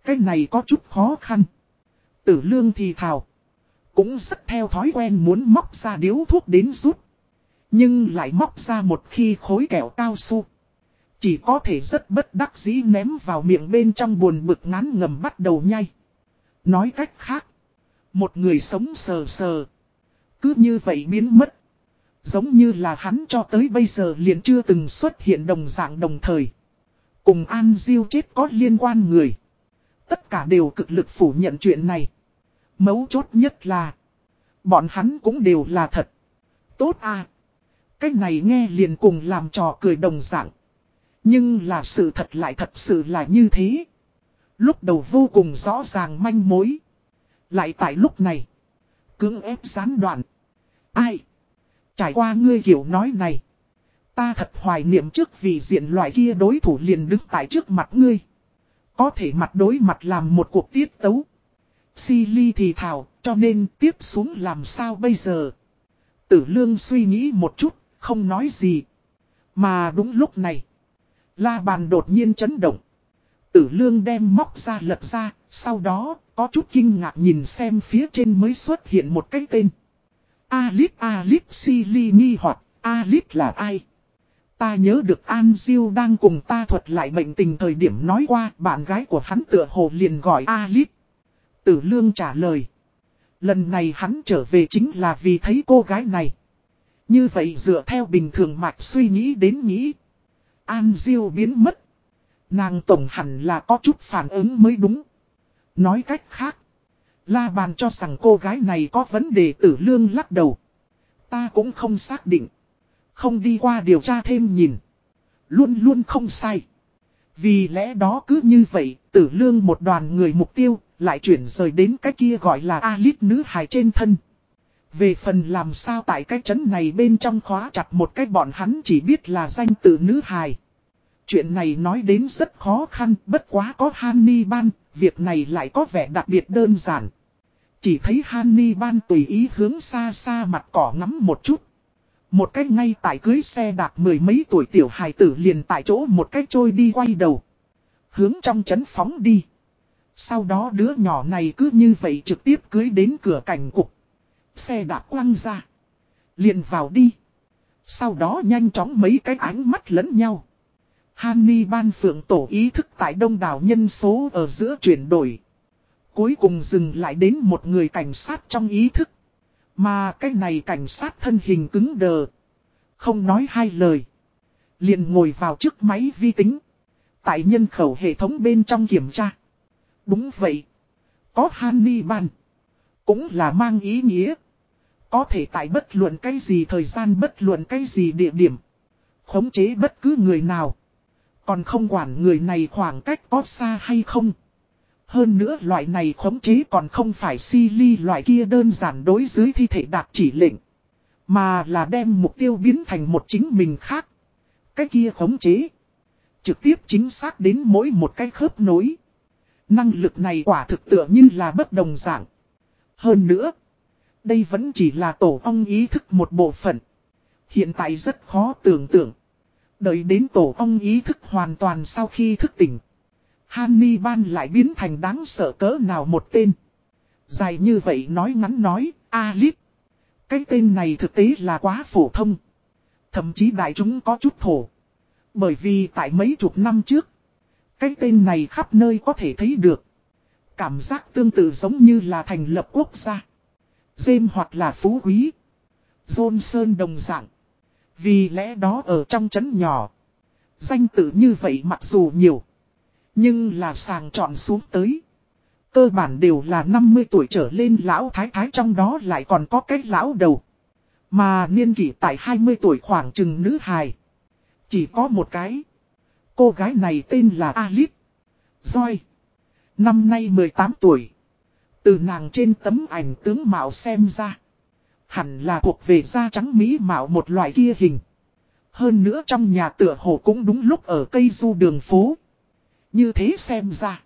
Cái này có chút khó khăn. Tử lương thì thào. Cũng rất theo thói quen muốn móc ra điếu thuốc đến rút. Nhưng lại móc ra một khi khối kẹo cao su. Chỉ có thể rất bất đắc dĩ ném vào miệng bên trong buồn bực ngán ngầm bắt đầu nhai. Nói cách khác. Một người sống sờ sờ. Cứ như vậy biến mất. Giống như là hắn cho tới bây giờ liền chưa từng xuất hiện đồng dạng đồng thời. Cùng An Diêu chết có liên quan người. Tất cả đều cực lực phủ nhận chuyện này. Mấu chốt nhất là. Bọn hắn cũng đều là thật. Tốt à. Cách này nghe liền cùng làm trò cười đồng dạng. Nhưng là sự thật lại thật sự là như thế. Lúc đầu vô cùng rõ ràng manh mối. Lại tại lúc này. Cưỡng ép gián đoạn. Ai? Trải qua ngươi kiểu nói này. Ta thật hoài niệm trước vì diện loại kia đối thủ liền đứng tại trước mặt ngươi. Có thể mặt đối mặt làm một cuộc tiết tấu. Si thì thảo, cho nên tiếp xuống làm sao bây giờ? Tử lương suy nghĩ một chút, không nói gì. Mà đúng lúc này, la bàn đột nhiên chấn động. Tử lương đem móc ra lật ra, sau đó, có chút kinh ngạc nhìn xem phía trên mới xuất hiện một cái tên. Alip Alip Sili nghi hoặc Alip là ai? Ta nhớ được An Diêu đang cùng ta thuật lại bệnh tình thời điểm nói qua bạn gái của hắn tựa hồ liền gọi Alip. Tử Lương trả lời. Lần này hắn trở về chính là vì thấy cô gái này. Như vậy dựa theo bình thường mạch suy nghĩ đến nghĩ. An Diêu biến mất. Nàng tổng hẳn là có chút phản ứng mới đúng. Nói cách khác. La bàn cho rằng cô gái này có vấn đề tử lương lắc đầu. Ta cũng không xác định. Không đi qua điều tra thêm nhìn. Luôn luôn không sai. Vì lẽ đó cứ như vậy, tử lương một đoàn người mục tiêu, lại chuyển rời đến cái kia gọi là Alip nữ hài trên thân. Về phần làm sao tại cái chấn này bên trong khóa chặt một cái bọn hắn chỉ biết là danh tự nữ hài. Chuyện này nói đến rất khó khăn, bất quá có Hannibal, việc này lại có vẻ đặc biệt đơn giản. Chỉ thấy Hannibal tùy ý hướng xa xa mặt cỏ ngắm một chút. Một cách ngay tại cưới xe đạp mười mấy tuổi tiểu hài tử liền tại chỗ một cách trôi đi quay đầu. Hướng trong chấn phóng đi. Sau đó đứa nhỏ này cứ như vậy trực tiếp cưới đến cửa cảnh cục. Xe đạp quăng ra. Liền vào đi. Sau đó nhanh chóng mấy cái ánh mắt lẫn nhau. Hanni ban phượng tổ ý thức tại đông đảo nhân số ở giữa chuyển đổi. Cuối cùng dừng lại đến một người cảnh sát trong ý thức. Mà cái này cảnh sát thân hình cứng đờ. Không nói hai lời. Liền ngồi vào trước máy vi tính. Tại nhân khẩu hệ thống bên trong kiểm tra. Đúng vậy. Có Hannibal. Cũng là mang ý nghĩa. Có thể tại bất luận cái gì thời gian, bất luận cái gì địa điểm. Khống chế bất cứ người nào. Còn không quản người này khoảng cách có xa hay không. Hơn nữa loại này khống chế còn không phải si ly loại kia đơn giản đối dưới thi thể đạt chỉ lệnh. Mà là đem mục tiêu biến thành một chính mình khác. Cái kia khống chế. Trực tiếp chính xác đến mỗi một cái khớp nối. Năng lực này quả thực tựa như là bất đồng dạng. Hơn nữa. Đây vẫn chỉ là tổ ong ý thức một bộ phận. Hiện tại rất khó tưởng tượng. Đợi đến tổ ong ý thức hoàn toàn sau khi thức tỉnh. Hannibal lại biến thành đáng sợ cỡ nào một tên. Dài như vậy nói ngắn nói, Alip. Cái tên này thực tế là quá phổ thông. Thậm chí đại chúng có chút thổ. Bởi vì tại mấy chục năm trước, cái tên này khắp nơi có thể thấy được. Cảm giác tương tự giống như là thành lập quốc gia. Dêm hoặc là phú quý. Johnson đồng dạng. Vì lẽ đó ở trong chấn nhỏ. Danh tự như vậy mặc dù nhiều. Nhưng là sàng chọn xuống tới. Cơ bản đều là 50 tuổi trở lên lão thái thái trong đó lại còn có cái lão đầu. Mà niên kỷ tại 20 tuổi khoảng chừng nữ hài. Chỉ có một cái. Cô gái này tên là Alice. Roi. Năm nay 18 tuổi. Từ nàng trên tấm ảnh tướng mạo xem ra. Hẳn là thuộc về da trắng mỹ mạo một loại kia hình. Hơn nữa trong nhà tựa hồ cũng đúng lúc ở cây du đường phố. Như thế xem ra.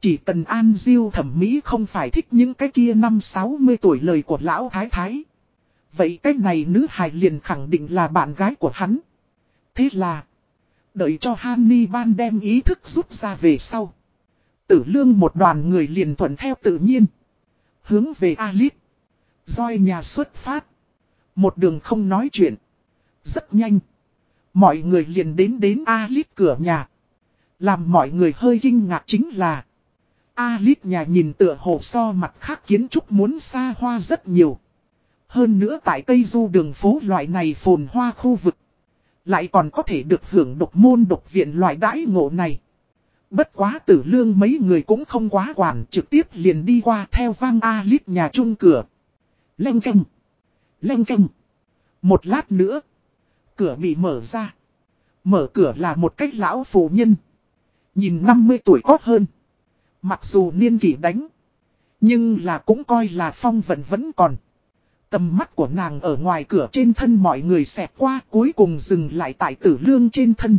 Chỉ cần An Diêu thẩm mỹ không phải thích những cái kia năm 60 tuổi lời của lão thái thái. Vậy cái này nữ hài liền khẳng định là bạn gái của hắn. Thế là, đợi cho Hanni Ban đem ý thức rút ra về sau. Tử lương một đoàn người liền thuận theo tự nhiên. Hướng về Alice. Doi nhà xuất phát. Một đường không nói chuyện. Rất nhanh. Mọi người liền đến đến Alice cửa nhà. Làm mọi người hơi kinh ngạc chính là. Alice nhà nhìn tựa hồ so mặt khác kiến trúc muốn xa hoa rất nhiều. Hơn nữa tại Tây Du đường phố loại này phồn hoa khu vực. Lại còn có thể được hưởng độc môn độc viện loại đãi ngộ này. Bất quá tử lương mấy người cũng không quá quản trực tiếp liền đi qua theo vang A-lít nhà chung cửa. Lênh canh. Lênh canh. Một lát nữa. Cửa bị mở ra. Mở cửa là một cách lão phụ nhân. Nhìn 50 tuổi có hơn. Mặc dù niên kỷ đánh. Nhưng là cũng coi là phong vận vẫn còn. Tầm mắt của nàng ở ngoài cửa trên thân mọi người xẹp qua cuối cùng dừng lại tại tử lương trên thân.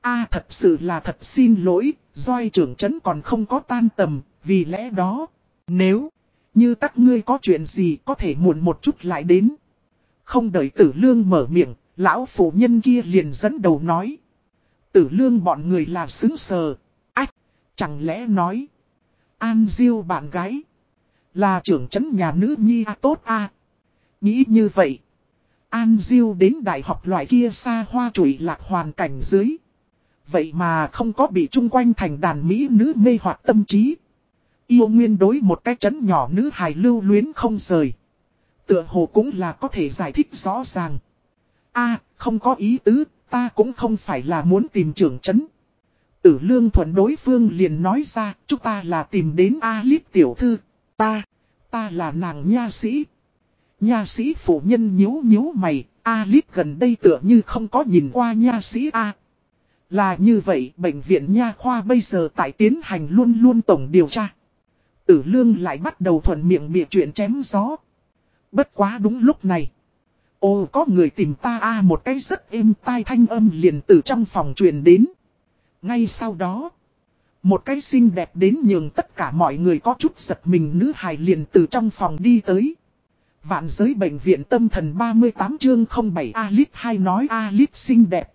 a thật sự là thật xin lỗi, doi trưởng trấn còn không có tan tầm, vì lẽ đó, nếu như các ngươi có chuyện gì có thể muộn một chút lại đến. Không đợi tử lương mở miệng, lão phụ nhân kia liền dẫn đầu nói. Tử lương bọn người là xứng sờ. Ách, chẳng lẽ nói. An Diêu bạn gái. Là trưởng trấn nhà nữ nhi a tốt a Nghĩ như vậy. An Diêu đến đại học loại kia xa hoa chuỗi lạc hoàn cảnh dưới. Vậy mà không có bị chung quanh thành đàn mỹ nữ mê hoặc tâm trí. Yêu nguyên đối một cái chấn nhỏ nữ hài lưu luyến không rời. Tựa hồ cũng là có thể giải thích rõ ràng. a không có ý tứ, ta cũng không phải là muốn tìm trưởng chấn. Tử lương thuận đối phương liền nói ra, chúng ta là tìm đến A-lít tiểu thư. Ta, ta là nàng nha sĩ. Nha sĩ phụ nhân nhíu nhíu mày, A Lít gần đây tựa như không có nhìn qua nha sĩ A. Là như vậy, bệnh viện nha khoa bây giờ tại tiến hành luôn luôn tổng điều tra. Tử lương lại bắt đầu thuận miệng bịa chuyện chém gió. Bất quá đúng lúc này. Ô có người tìm ta A, một cái rất êm tai thanh âm liền từ trong phòng truyền đến. Ngay sau đó. Một cái xinh đẹp đến nhường tất cả mọi người có chút giật mình, nữ hài liền từ trong phòng đi tới. Vạn giới bệnh viện tâm thần 38 chương 07 Alip hay nói Alip xinh đẹp.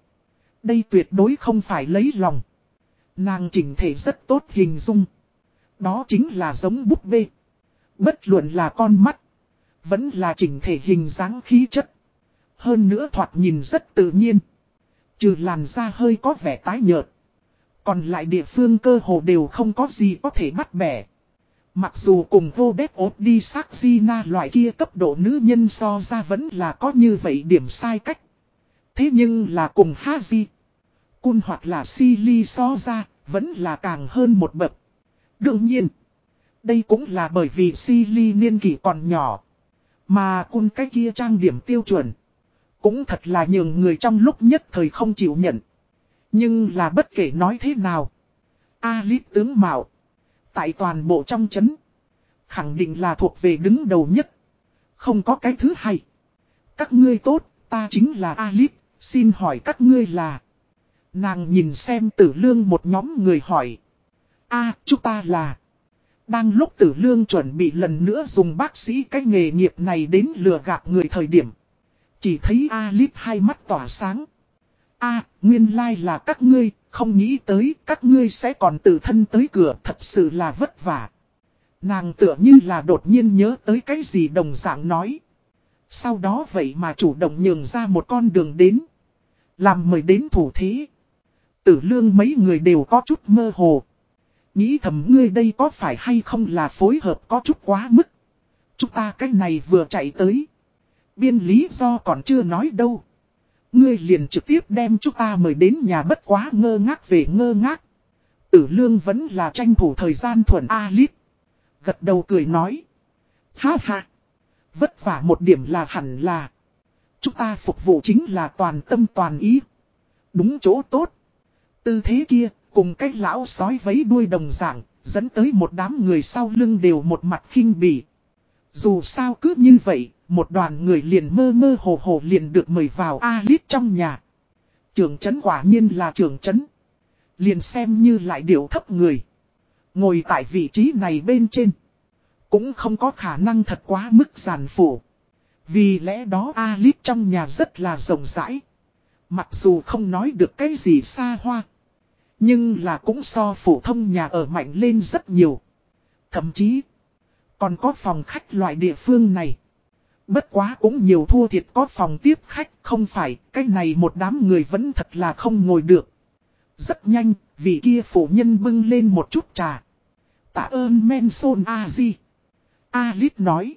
Đây tuyệt đối không phải lấy lòng. Nàng chỉnh thể rất tốt hình dung. Đó chính là giống búp bê. Bất luận là con mắt. Vẫn là chỉnh thể hình dáng khí chất. Hơn nữa thoạt nhìn rất tự nhiên. Trừ làn da hơi có vẻ tái nhợt. Còn lại địa phương cơ hồ đều không có gì có thể bắt bẻ. Mặc dù cùng vô đét ốt đi sắc na loại kia cấp độ nữ nhân so ra vẫn là có như vậy điểm sai cách. Thế nhưng là cùng ha di, Cun hoặc là Silly so ra, vẫn là càng hơn một bậc. Đương nhiên, đây cũng là bởi vì Silly niên kỷ còn nhỏ. Mà Cun cái kia trang điểm tiêu chuẩn. Cũng thật là nhường người trong lúc nhất thời không chịu nhận. Nhưng là bất kể nói thế nào. Alip tướng mạo Tại toàn bộ trong chấn. Khẳng định là thuộc về đứng đầu nhất. Không có cái thứ hai. Các ngươi tốt, ta chính là Alip, xin hỏi các ngươi là. Nàng nhìn xem tử lương một nhóm người hỏi a chúng ta là. Đang lúc tử lương chuẩn bị lần nữa dùng bác sĩ cái nghề nghiệp này đến lừa gạt người thời điểm. Chỉ thấy Alip hai mắt tỏa sáng. a nguyên lai là các ngươi, không nghĩ tới các ngươi sẽ còn tự thân tới cửa thật sự là vất vả. Nàng tựa như là đột nhiên nhớ tới cái gì đồng dạng nói. Sau đó vậy mà chủ động nhường ra một con đường đến. Làm mời đến thủ thế. Tử lương mấy người đều có chút mơ hồ. Nghĩ thầm ngươi đây có phải hay không là phối hợp có chút quá mức. Chúng ta cái này vừa chạy tới. Biên lý do còn chưa nói đâu. Ngươi liền trực tiếp đem chúng ta mời đến nhà bất quá ngơ ngác về ngơ ngác. Tử lương vẫn là tranh thủ thời gian thuần A-lít. Gật đầu cười nói. Ha ha. Vất vả một điểm là hẳn là. Chúng ta phục vụ chính là toàn tâm toàn ý. Đúng chỗ tốt. Tư thế kia, cùng cách lão sói vấy đuôi đồng dạng, dẫn tới một đám người sau lưng đều một mặt khinh bỉ. Dù sao cứ như vậy, một đoàn người liền mơ mơ hồ hồ liền được mời vào A-lít trong nhà. Trưởng trấn quả nhiên là trưởng trấn. Liền xem như lại điệu thấp người. Ngồi tại vị trí này bên trên. Cũng không có khả năng thật quá mức giàn phủ. Vì lẽ đó Alip trong nhà rất là rộng rãi. Mặc dù không nói được cái gì xa hoa. Nhưng là cũng so phổ thông nhà ở mạnh lên rất nhiều. Thậm chí, còn có phòng khách loại địa phương này. Bất quá cũng nhiều thua thiệt có phòng tiếp khách, không phải, cái này một đám người vẫn thật là không ngồi được. Rất nhanh, vị kia phụ nhân bưng lên một chút trà. Tạ ơn Menson A-di. A-lít nói.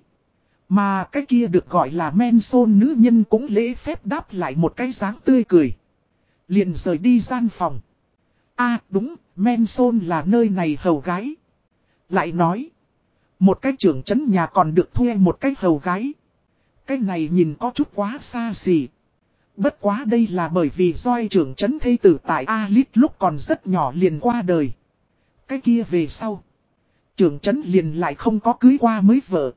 Mà cái kia được gọi là Menson nữ nhân cũng lễ phép đáp lại một cái dáng tươi cười. Liền rời đi gian phòng a đúng, Menson là nơi này hầu gái. Lại nói. Một cái trưởng trấn nhà còn được thuê một cái hầu gái. Cái này nhìn có chút quá xa xỉ. Bất quá đây là bởi vì doi trưởng trấn thây tử tại Alit lúc còn rất nhỏ liền qua đời. Cái kia về sau. Trưởng trấn liền lại không có cưới qua mới vợ.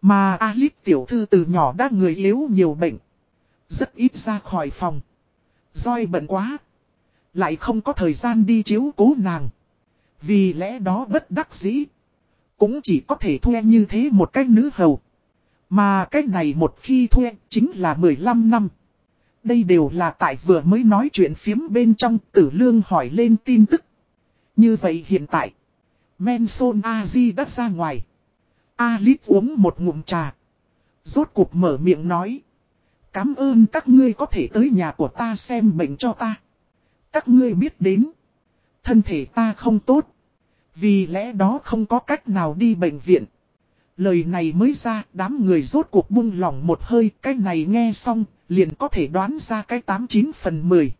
Mà Alit tiểu thư từ nhỏ đã người yếu nhiều bệnh. Rất ít ra khỏi phòng. Doi bận quá. Lại không có thời gian đi chiếu cố nàng. Vì lẽ đó bất đắc dĩ. Cũng chỉ có thể thuê như thế một cách nữ hầu. Mà cái này một khi thuê chính là 15 năm. Đây đều là tại vừa mới nói chuyện phiếm bên trong tử lương hỏi lên tin tức. Như vậy hiện tại, Menson Aji đã ra ngoài. Alip uống một ngụm trà. Rốt cuộc mở miệng nói. Cám ơn các ngươi có thể tới nhà của ta xem bệnh cho ta. Các ngươi biết đến. Thân thể ta không tốt. Vì lẽ đó không có cách nào đi bệnh viện. Lời này mới ra, đám người rốt cuộc buông lỏng một hơi, cái này nghe xong, liền có thể đoán ra cái 89 phần 10.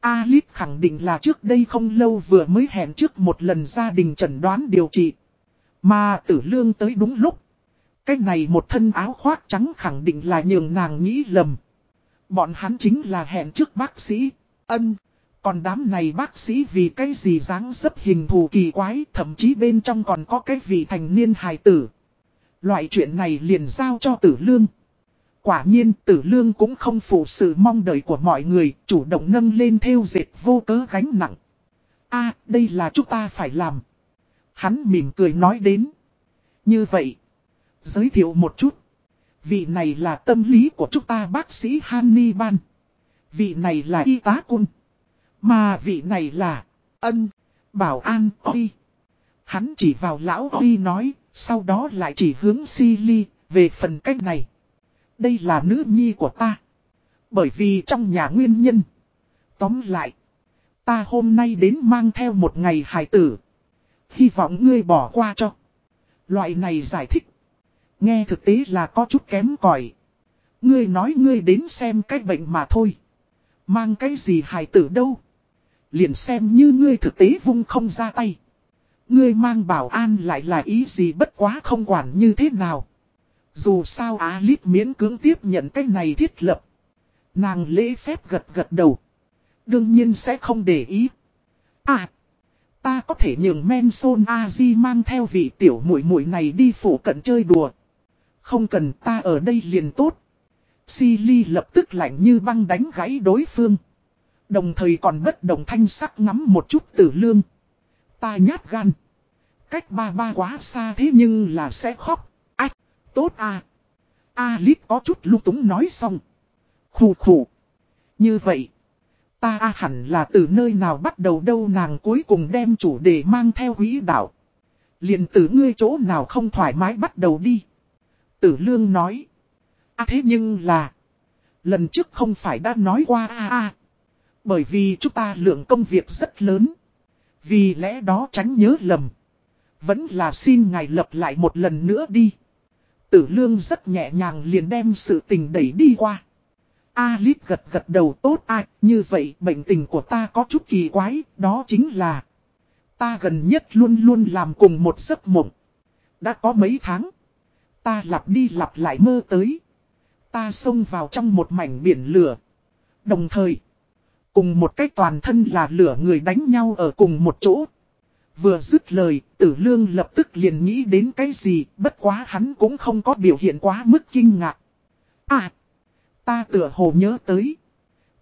Alip khẳng định là trước đây không lâu vừa mới hẹn trước một lần gia đình chẩn đoán điều trị. Mà tử lương tới đúng lúc. Cái này một thân áo khoác trắng khẳng định là nhường nàng nghĩ lầm. Bọn hắn chính là hẹn trước bác sĩ, ân. Còn đám này bác sĩ vì cái gì dáng dấp hình thù kỳ quái, thậm chí bên trong còn có cái vị thành niên hài tử. Loại chuyện này liền giao cho tử lương. Quả nhiên tử lương cũng không phụ sự mong đợi của mọi người, chủ động nâng lên theo dệt vô cớ gánh nặng. a à, đây là chúng ta phải làm. Hắn mỉm cười nói đến. Như vậy, giới thiệu một chút. Vị này là tâm lý của chúng ta bác sĩ Hannibal. Vị này là y tá cun. Mà vị này là ân, bảo an Huy. Hắn chỉ vào lão Huy nói, sau đó lại chỉ hướng si ly về phần cách này. Đây là nữ nhi của ta. Bởi vì trong nhà nguyên nhân. Tóm lại, ta hôm nay đến mang theo một ngày hài tử. Hy vọng ngươi bỏ qua cho. Loại này giải thích. Nghe thực tế là có chút kém cỏi. Ngươi nói ngươi đến xem cái bệnh mà thôi. Mang cái gì hài tử đâu. Liền xem như ngươi thực tế vung không ra tay. Ngươi mang bảo an lại là ý gì bất quá không quản như thế nào. Dù sao Á Lít miễn cưỡng tiếp nhận cái này thiết lập. Nàng lễ phép gật gật đầu. Đương nhiên sẽ không để ý. À, ta có thể nhường men son a di mang theo vị tiểu muội muội này đi phủ cận chơi đùa. Không cần ta ở đây liền tốt. Silly lập tức lạnh như băng đánh gãy đối phương. Đồng thời còn bất đồng thanh sắc ngắm một chút tử lương. Ta nhát gan. Cách ba ba quá xa thế nhưng là sẽ khóc. Ách, tốt à. A lít có chút lúc túng nói xong. Khủ khủ. Như vậy. Ta a hẳn là từ nơi nào bắt đầu đâu nàng cuối cùng đem chủ đề mang theo quỹ đạo. liền từ ngươi chỗ nào không thoải mái bắt đầu đi. Tử lương nói. À thế nhưng là. Lần trước không phải đã nói qua a a. Bởi vì chúng ta lượng công việc rất lớn. Vì lẽ đó tránh nhớ lầm. Vẫn là xin ngài lập lại một lần nữa đi. Tử lương rất nhẹ nhàng liền đem sự tình đẩy đi qua. Alip gật gật đầu tốt ai, như vậy bệnh tình của ta có chút kỳ quái, đó chính là Ta gần nhất luôn luôn làm cùng một giấc mộng. Đã có mấy tháng, ta lặp đi lặp lại mơ tới. Ta xông vào trong một mảnh biển lửa. Đồng thời, Cùng một cách toàn thân là lửa người đánh nhau ở cùng một chỗ. Vừa dứt lời, tử lương lập tức liền nghĩ đến cái gì, bất quá hắn cũng không có biểu hiện quá mức kinh ngạc. À, ta tựa hồ nhớ tới.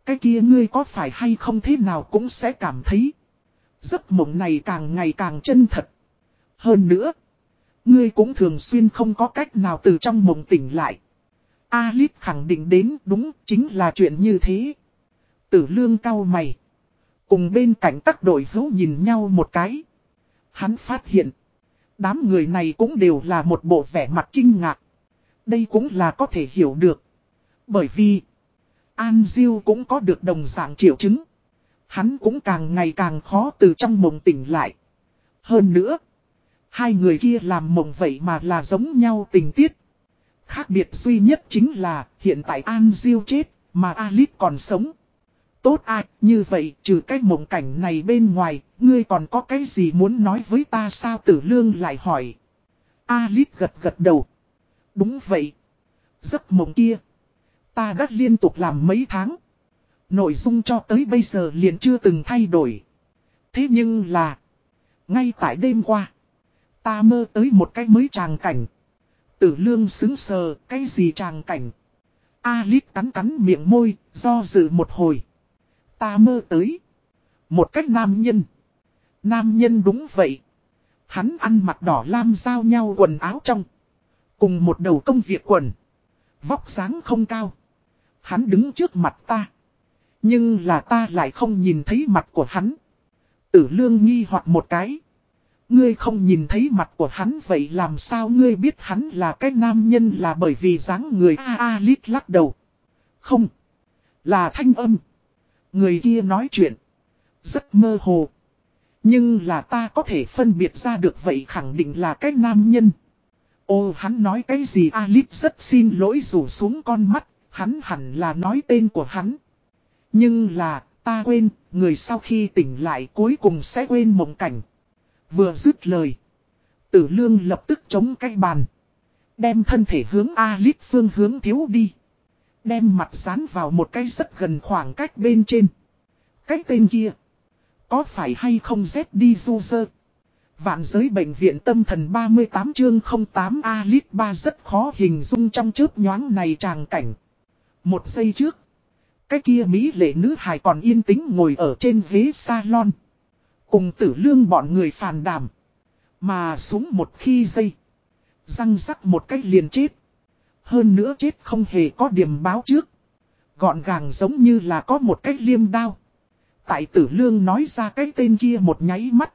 Cái kia ngươi có phải hay không thế nào cũng sẽ cảm thấy. Giấc mộng này càng ngày càng chân thật. Hơn nữa, ngươi cũng thường xuyên không có cách nào từ trong mộng tỉnh lại. Alice khẳng định đến đúng chính là chuyện như thế. Tử lương cao mày. Cùng bên cạnh các đội hữu nhìn nhau một cái. Hắn phát hiện. Đám người này cũng đều là một bộ vẻ mặt kinh ngạc. Đây cũng là có thể hiểu được. Bởi vì. An Diêu cũng có được đồng dạng triệu chứng. Hắn cũng càng ngày càng khó từ trong mộng tỉnh lại. Hơn nữa. Hai người kia làm mộng vậy mà là giống nhau tình tiết. Khác biệt duy nhất chính là hiện tại An Diêu chết mà Alip còn sống. Tốt ai, như vậy trừ cái mộng cảnh này bên ngoài, ngươi còn có cái gì muốn nói với ta sao tử lương lại hỏi. Alice gật gật đầu. Đúng vậy. Giấc mộng kia. Ta đã liên tục làm mấy tháng. Nội dung cho tới bây giờ liền chưa từng thay đổi. Thế nhưng là. Ngay tại đêm qua. Ta mơ tới một cái mới tràng cảnh. Tử lương xứng sờ, cái gì tràng cảnh. Alice cắn cắn miệng môi, do dự một hồi. Ta mơ tới. Một cách nam nhân. Nam nhân đúng vậy. Hắn ăn mặc đỏ lam giao nhau quần áo trong. Cùng một đầu công việc quần. Vóc dáng không cao. Hắn đứng trước mặt ta. Nhưng là ta lại không nhìn thấy mặt của hắn. Tử lương nghi hoặc một cái. Ngươi không nhìn thấy mặt của hắn vậy làm sao ngươi biết hắn là cái nam nhân là bởi vì dáng người a a lít lắc đầu. Không. Là thanh âm. Người kia nói chuyện. Rất mơ hồ. Nhưng là ta có thể phân biệt ra được vậy khẳng định là cái nam nhân. Ô hắn nói cái gì Alip rất xin lỗi rủ xuống con mắt, hắn hẳn là nói tên của hắn. Nhưng là, ta quên, người sau khi tỉnh lại cuối cùng sẽ quên mộng cảnh. Vừa dứt lời. Tử lương lập tức chống cái bàn. Đem thân thể hướng Alip phương hướng thiếu đi. Đem mặt dán vào một cái rất gần khoảng cách bên trên. Cái tên kia. Có phải hay không dép đi du dơ? Vạn giới bệnh viện tâm thần 38 chương 08 A lít 3 rất khó hình dung trong chớp nhoáng này tràng cảnh. Một giây trước. Cái kia Mỹ lệ nữ hài còn yên tĩnh ngồi ở trên ghế salon. Cùng tử lương bọn người phàn đàm. Mà xuống một khi giây. Răng rắc một cách liền chết. Hơn nữa chết không hề có điểm báo trước. Gọn gàng giống như là có một cái liêm đao. Tại tử lương nói ra cái tên kia một nháy mắt.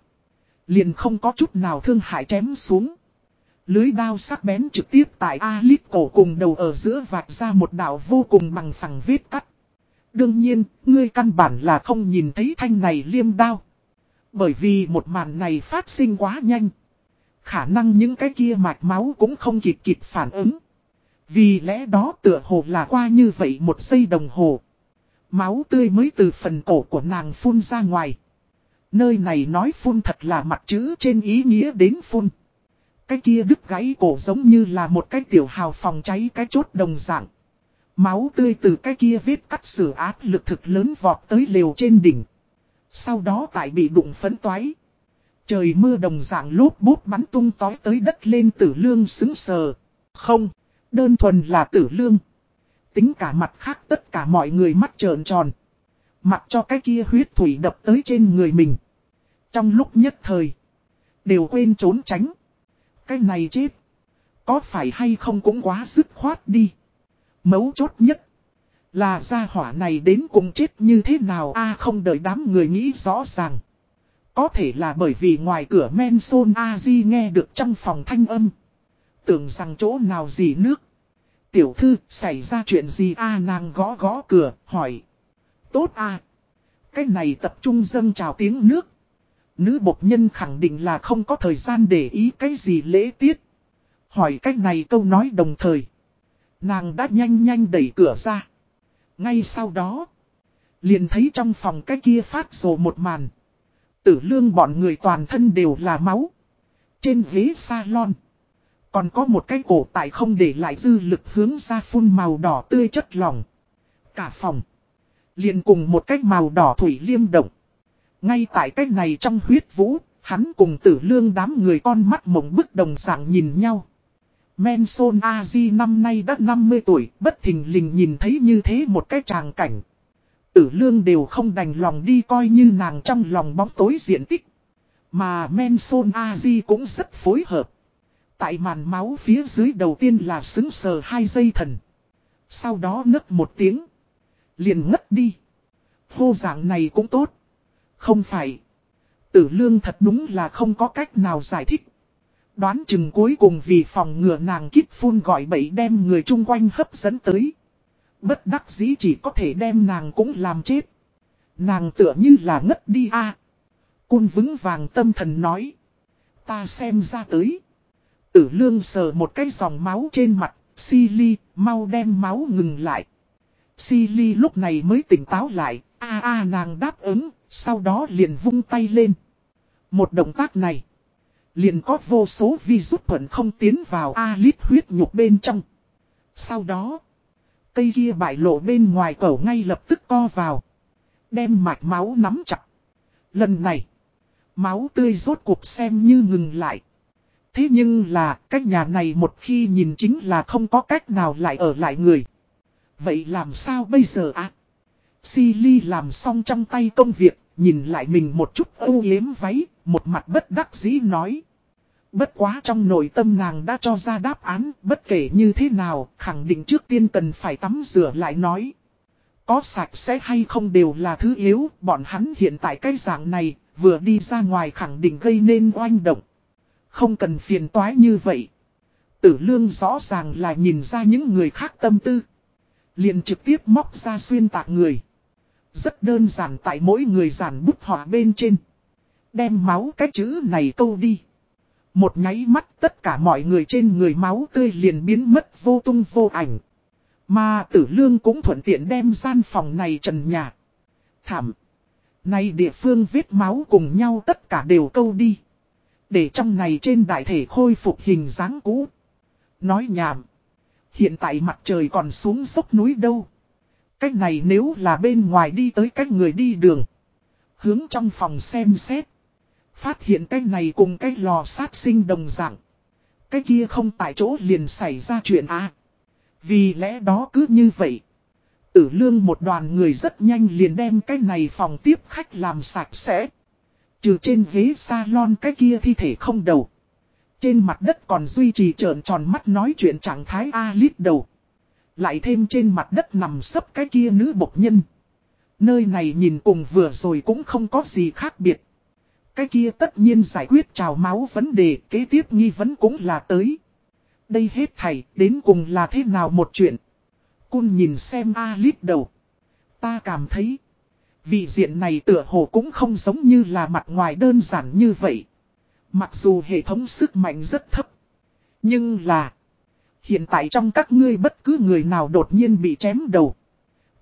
Liền không có chút nào thương hại chém xuống. Lưới đao sắc bén trực tiếp tại A-lít cổ cùng đầu ở giữa vạch ra một đảo vô cùng bằng phẳng vết cắt. Đương nhiên, ngươi căn bản là không nhìn thấy thanh này liêm đao. Bởi vì một màn này phát sinh quá nhanh. Khả năng những cái kia mạch máu cũng không kịp kịp phản ứng. Vì lẽ đó tựa hồ là qua như vậy một giây đồng hồ. Máu tươi mới từ phần cổ của nàng phun ra ngoài. Nơi này nói phun thật là mặt chữ trên ý nghĩa đến phun. Cái kia đứt gãy cổ giống như là một cái tiểu hào phòng cháy cái chốt đồng dạng. Máu tươi từ cái kia vết cắt sửa áp lực thực lớn vọt tới lều trên đỉnh. Sau đó tại bị đụng phấn toái. Trời mưa đồng dạng lốp bút bắn tung tói tới đất lên tử lương xứng sờ. Không, đơn thuần là tử lương. Tính cả mặt khác tất cả mọi người mắt trợn tròn. Mặc cho cái kia huyết thủy đập tới trên người mình. Trong lúc nhất thời. Đều quên trốn tránh. Cái này chết. Có phải hay không cũng quá dứt khoát đi. Mấu chốt nhất. Là gia hỏa này đến cùng chết như thế nào, a không đợi đám người nghĩ rõ ràng. Có thể là bởi vì ngoài cửa men son A-di nghe được trong phòng thanh âm. Tưởng rằng chỗ nào gì nước. Tiểu thư, xảy ra chuyện gì a nàng gõ gõ cửa, hỏi. Tốt a Cái này tập trung dâng chào tiếng nước. Nữ bộc nhân khẳng định là không có thời gian để ý cái gì lễ tiết. Hỏi cách này câu nói đồng thời. Nàng đã nhanh nhanh đẩy cửa ra. Ngay sau đó. Liền thấy trong phòng cái kia phát rồ một màn. Tử lương bọn người toàn thân đều là máu. Trên ghế salon. Còn có một cái cổ tại không để lại dư lực hướng ra phun màu đỏ tươi chất lỏng. Cả phòng. liền cùng một cái màu đỏ thủy liêm động. Ngay tại cái này trong huyết vũ, hắn cùng tử lương đám người con mắt mộng bức đồng dạng nhìn nhau. Menson Aji năm nay đã 50 tuổi, bất thình lình nhìn thấy như thế một cái tràng cảnh. Tử lương đều không đành lòng đi coi như nàng trong lòng bóng tối diện tích. Mà Menson Aji cũng rất phối hợp. Tại màn máu phía dưới đầu tiên là xứng sờ hai giây thần. Sau đó nấc một tiếng. Liền ngất đi. Hô dạng này cũng tốt. Không phải. Tử lương thật đúng là không có cách nào giải thích. Đoán chừng cuối cùng vì phòng ngừa nàng kít phun gọi bậy đem người chung quanh hấp dẫn tới. Bất đắc dĩ chỉ có thể đem nàng cũng làm chết. Nàng tựa như là ngất đi a Cun vững vàng tâm thần nói. Ta xem ra tới. Tử lương sờ một cái dòng máu trên mặt. Silly, mau đem máu ngừng lại. Silly lúc này mới tỉnh táo lại. A a nàng đáp ứng, sau đó liền vung tay lên. Một động tác này. Liền có vô số vi rút thuận không tiến vào A lít huyết nhục bên trong. Sau đó. Cây kia bại lộ bên ngoài cẩu ngay lập tức co vào. Đem mạch máu nắm chặt. Lần này. Máu tươi rốt cuộc xem như ngừng lại. Thế nhưng là, cách nhà này một khi nhìn chính là không có cách nào lại ở lại người. Vậy làm sao bây giờ ạ? À? Silly làm xong trong tay công việc, nhìn lại mình một chút âu yếm váy, một mặt bất đắc dĩ nói. Bất quá trong nội tâm nàng đã cho ra đáp án, bất kể như thế nào, khẳng định trước tiên cần phải tắm rửa lại nói. Có sạch sẽ hay không đều là thứ yếu, bọn hắn hiện tại cái dạng này, vừa đi ra ngoài khẳng định gây nên oanh động. Không cần phiền toái như vậy. Tử lương rõ ràng là nhìn ra những người khác tâm tư. liền trực tiếp móc ra xuyên tạc người. Rất đơn giản tại mỗi người giản bút họa bên trên. Đem máu cái chữ này câu đi. Một nháy mắt tất cả mọi người trên người máu tươi liền biến mất vô tung vô ảnh. Mà tử lương cũng thuận tiện đem gian phòng này trần nhà. Thảm. Này địa phương viết máu cùng nhau tất cả đều câu đi. Để trong này trên đại thể khôi phục hình dáng cũ. Nói nhảm. Hiện tại mặt trời còn xuống dốc núi đâu. Cách này nếu là bên ngoài đi tới cách người đi đường. Hướng trong phòng xem xét. Phát hiện cái này cùng cái lò sát sinh đồng dạng. Cái kia không tại chỗ liền xảy ra chuyện à. Vì lẽ đó cứ như vậy. Tử lương một đoàn người rất nhanh liền đem cái này phòng tiếp khách làm sạch sẽ. Trừ trên ghế salon cái kia thi thể không đầu. Trên mặt đất còn duy trì trợn tròn mắt nói chuyện trạng thái A-lít đầu. Lại thêm trên mặt đất nằm sấp cái kia nữ bộc nhân. Nơi này nhìn cùng vừa rồi cũng không có gì khác biệt. Cái kia tất nhiên giải quyết trào máu vấn đề, kế tiếp nghi vấn cũng là tới. Đây hết thầy đến cùng là thế nào một chuyện. Cun nhìn xem A-lít đầu. Ta cảm thấy. Vị diện này tựa hồ cũng không giống như là mặt ngoài đơn giản như vậy. Mặc dù hệ thống sức mạnh rất thấp. Nhưng là. Hiện tại trong các ngươi bất cứ người nào đột nhiên bị chém đầu.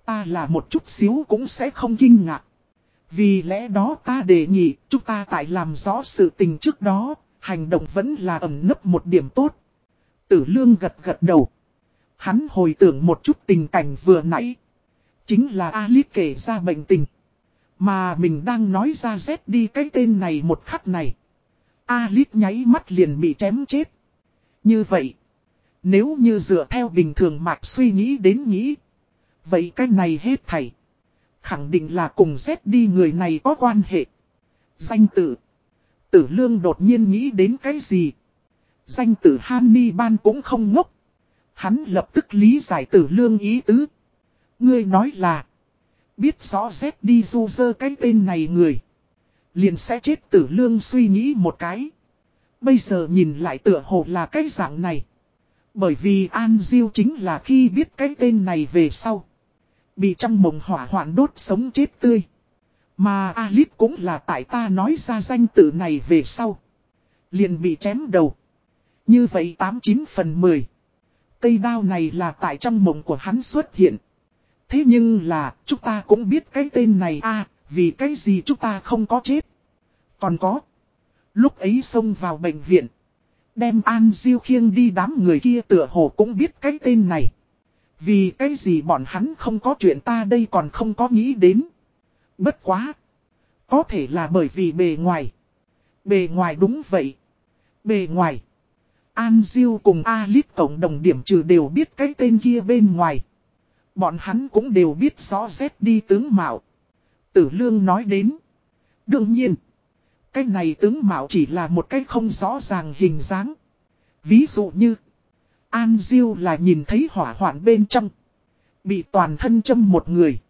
Ta là một chút xíu cũng sẽ không kinh ngạc. Vì lẽ đó ta đề nghị, chúng ta tại làm rõ sự tình trước đó. Hành động vẫn là ẩn nấp một điểm tốt. Tử lương gật gật đầu. Hắn hồi tưởng một chút tình cảnh vừa nãy. Chính là Alice kể ra bệnh tình. Mà mình đang nói ra Z đi cái tên này một khắc này. Alice nháy mắt liền bị chém chết. Như vậy. Nếu như dựa theo bình thường mạch suy nghĩ đến nghĩ. Vậy cái này hết thảy. Khẳng định là cùng Z đi người này có quan hệ. Danh tử. Tử lương đột nhiên nghĩ đến cái gì. Danh tử Hanni Ban cũng không ngốc. Hắn lập tức lý giải tử lương ý tứ. Ngươi nói là. Biết rõ Z đi du dơ cái tên này người. Liền sẽ chết tử lương suy nghĩ một cái. Bây giờ nhìn lại tựa hồ là cái dạng này. Bởi vì An Diêu chính là khi biết cái tên này về sau. Bị trong mộng hỏa hoạn đốt sống chết tươi. Mà Alip cũng là tại ta nói ra danh tự này về sau. Liền bị chém đầu. Như vậy 89 phần 10. Cây đao này là tại trong mộng của hắn xuất hiện. Thế nhưng là, chúng ta cũng biết cái tên này a vì cái gì chúng ta không có chết. Còn có. Lúc ấy xông vào bệnh viện. Đem An Diêu khiêng đi đám người kia tựa hồ cũng biết cái tên này. Vì cái gì bọn hắn không có chuyện ta đây còn không có nghĩ đến. Bất quá. Có thể là bởi vì bề ngoài. Bề ngoài đúng vậy. Bề ngoài. An Diêu cùng Alice cộng đồng điểm trừ đều biết cái tên kia bên ngoài. Bọn hắn cũng đều biết rõ rét đi tướng mạo. Tử Lương nói đến. Đương nhiên. Cái này tướng mạo chỉ là một cái không rõ ràng hình dáng. Ví dụ như, An Diêu là nhìn thấy hỏa hoạn bên trong. Bị toàn thân châm một người.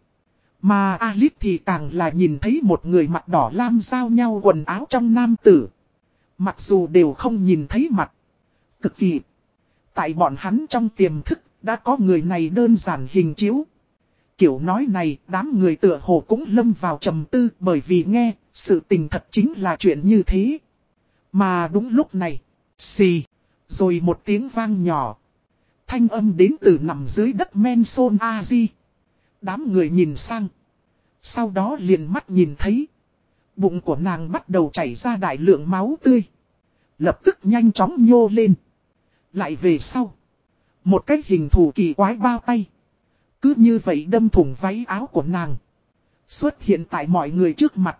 Mà Alip thì càng là nhìn thấy một người mặt đỏ lam giao nhau quần áo trong nam tử. Mặc dù đều không nhìn thấy mặt. Cực kỳ. Tại bọn hắn trong tiềm thức, đã có người này đơn giản hình chiếu. Kiểu nói này, đám người tựa hồ cũng lâm vào trầm tư bởi vì nghe, sự tình thật chính là chuyện như thế. Mà đúng lúc này, xì, rồi một tiếng vang nhỏ. Thanh âm đến từ nằm dưới đất men son A-di. Đám người nhìn sang. Sau đó liền mắt nhìn thấy. Bụng của nàng bắt đầu chảy ra đại lượng máu tươi. Lập tức nhanh chóng nhô lên. Lại về sau. Một cái hình thù kỳ quái bao tay. Cứ như vậy đâm thủng váy áo của nàng. Xuất hiện tại mọi người trước mặt.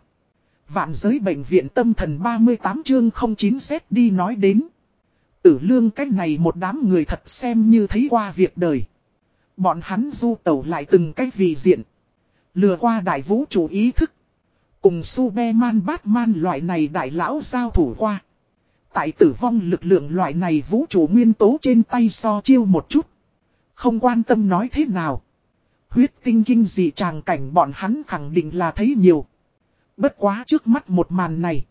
Vạn giới bệnh viện tâm thần 38 chương 09 xét đi nói đến. Tử lương cách này một đám người thật xem như thấy qua việc đời. Bọn hắn du tẩu lại từng cách vị diện. Lừa qua đại vũ chủ ý thức. Cùng Superman Batman loại này đại lão giao thủ qua. Tại tử vong lực lượng loại này vũ trụ nguyên tố trên tay so chiêu một chút. Không quan tâm nói thế nào. Huyết tinh kinh dị tràng cảnh bọn hắn khẳng định là thấy nhiều. Bất quá trước mắt một màn này.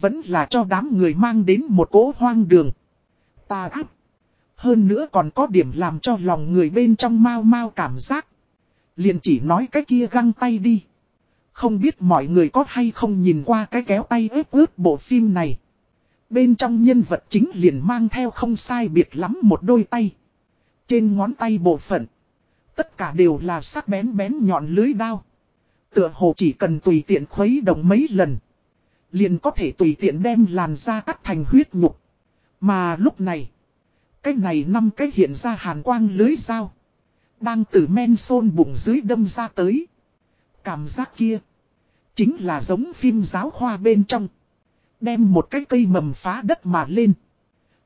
Vẫn là cho đám người mang đến một cỗ hoang đường. Ta áp. Hơn nữa còn có điểm làm cho lòng người bên trong mau mau cảm giác. Liền chỉ nói cái kia găng tay đi. Không biết mọi người có hay không nhìn qua cái kéo tay ướp ướp bộ phim này. Bên trong nhân vật chính liền mang theo không sai biệt lắm một đôi tay. Trên ngón tay bộ phận. Tất cả đều là sắc bén bén nhọn lưới đao. Tựa hồ chỉ cần tùy tiện khuấy động mấy lần. Liền có thể tùy tiện đem làn da cắt thành huyết nhục. Mà lúc này. Cái này năm cái hiện ra hàn quang lưới dao. Đang từ men xôn bụng dưới đâm ra tới. Cảm giác kia. Chính là giống phim giáo khoa bên trong. Đem một cái cây mầm phá đất mà lên.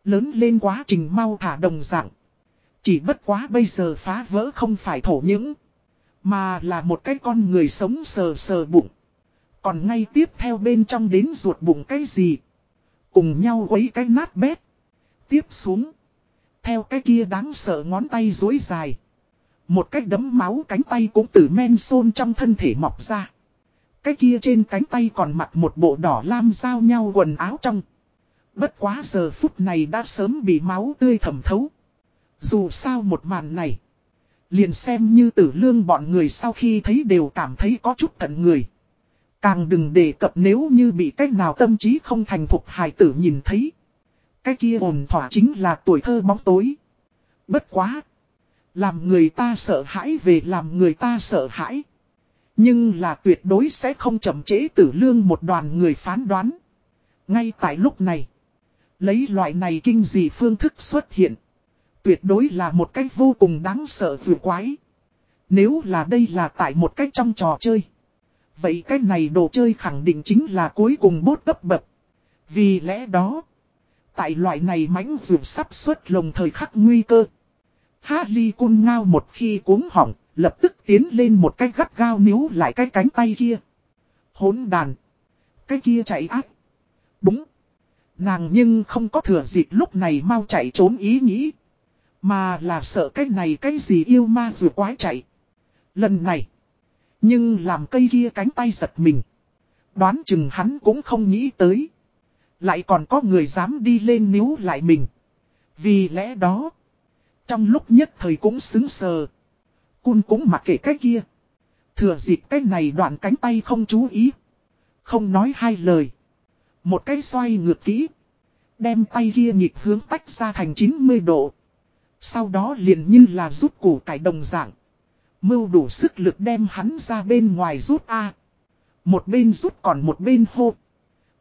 Lớn lên quá trình mau thả đồng dạng. Chỉ bất quá bây giờ phá vỡ không phải thổ những. Mà là một cái con người sống sờ sờ bụng. Còn ngay tiếp theo bên trong đến ruột bụng cái gì. Cùng nhau quấy cái nát bét. Tiếp xuống. Theo cái kia đáng sợ ngón tay dối dài. Một cái đấm máu cánh tay cũng từ men xôn trong thân thể mọc ra. Cái kia trên cánh tay còn mặc một bộ đỏ lam giao nhau quần áo trong. Bất quá giờ phút này đã sớm bị máu tươi thẩm thấu. Dù sao một màn này. Liền xem như tử lương bọn người sau khi thấy đều cảm thấy có chút tận người. Càng đừng đề cập nếu như bị cách nào tâm trí không thành thục hài tử nhìn thấy. Cái kia ổn thỏa chính là tuổi thơ bóng tối. Bất quá. Làm người ta sợ hãi về làm người ta sợ hãi. Nhưng là tuyệt đối sẽ không chậm chế tử lương một đoàn người phán đoán. Ngay tại lúc này. Lấy loại này kinh dị phương thức xuất hiện. Tuyệt đối là một cách vô cùng đáng sợ vừa quái. Nếu là đây là tại một cách trong trò chơi. Vậy cái này đồ chơi khẳng định chính là cuối cùng bốt cấp bậc. Vì lẽ đó. Tại loại này mãnh dược sắp xuất lồng thời khắc nguy cơ. Harley cun ngao một khi cuống hỏng, lập tức tiến lên một cái gắt gao níu lại cái cánh tay kia. Hốn đàn. Cái kia chạy ác. Đúng. Nàng nhưng không có thừa dịp lúc này mau chạy trốn ý nghĩ. Mà là sợ cái này cái gì yêu ma vừa quái chạy. Lần này. Nhưng làm cây kia cánh tay giật mình. Đoán chừng hắn cũng không nghĩ tới. Lại còn có người dám đi lên níu lại mình. Vì lẽ đó. Trong lúc nhất thời cũng xứng sờ. Cun cũng mặc kệ cái kia. Thừa dịp cái này đoạn cánh tay không chú ý. Không nói hai lời. Một cái xoay ngược kỹ. Đem tay kia nhịp hướng tách ra thành 90 độ. Sau đó liền như là rút củ cải đồng dạng. Mưu đủ sức lực đem hắn ra bên ngoài rút A. Một bên rút còn một bên hô.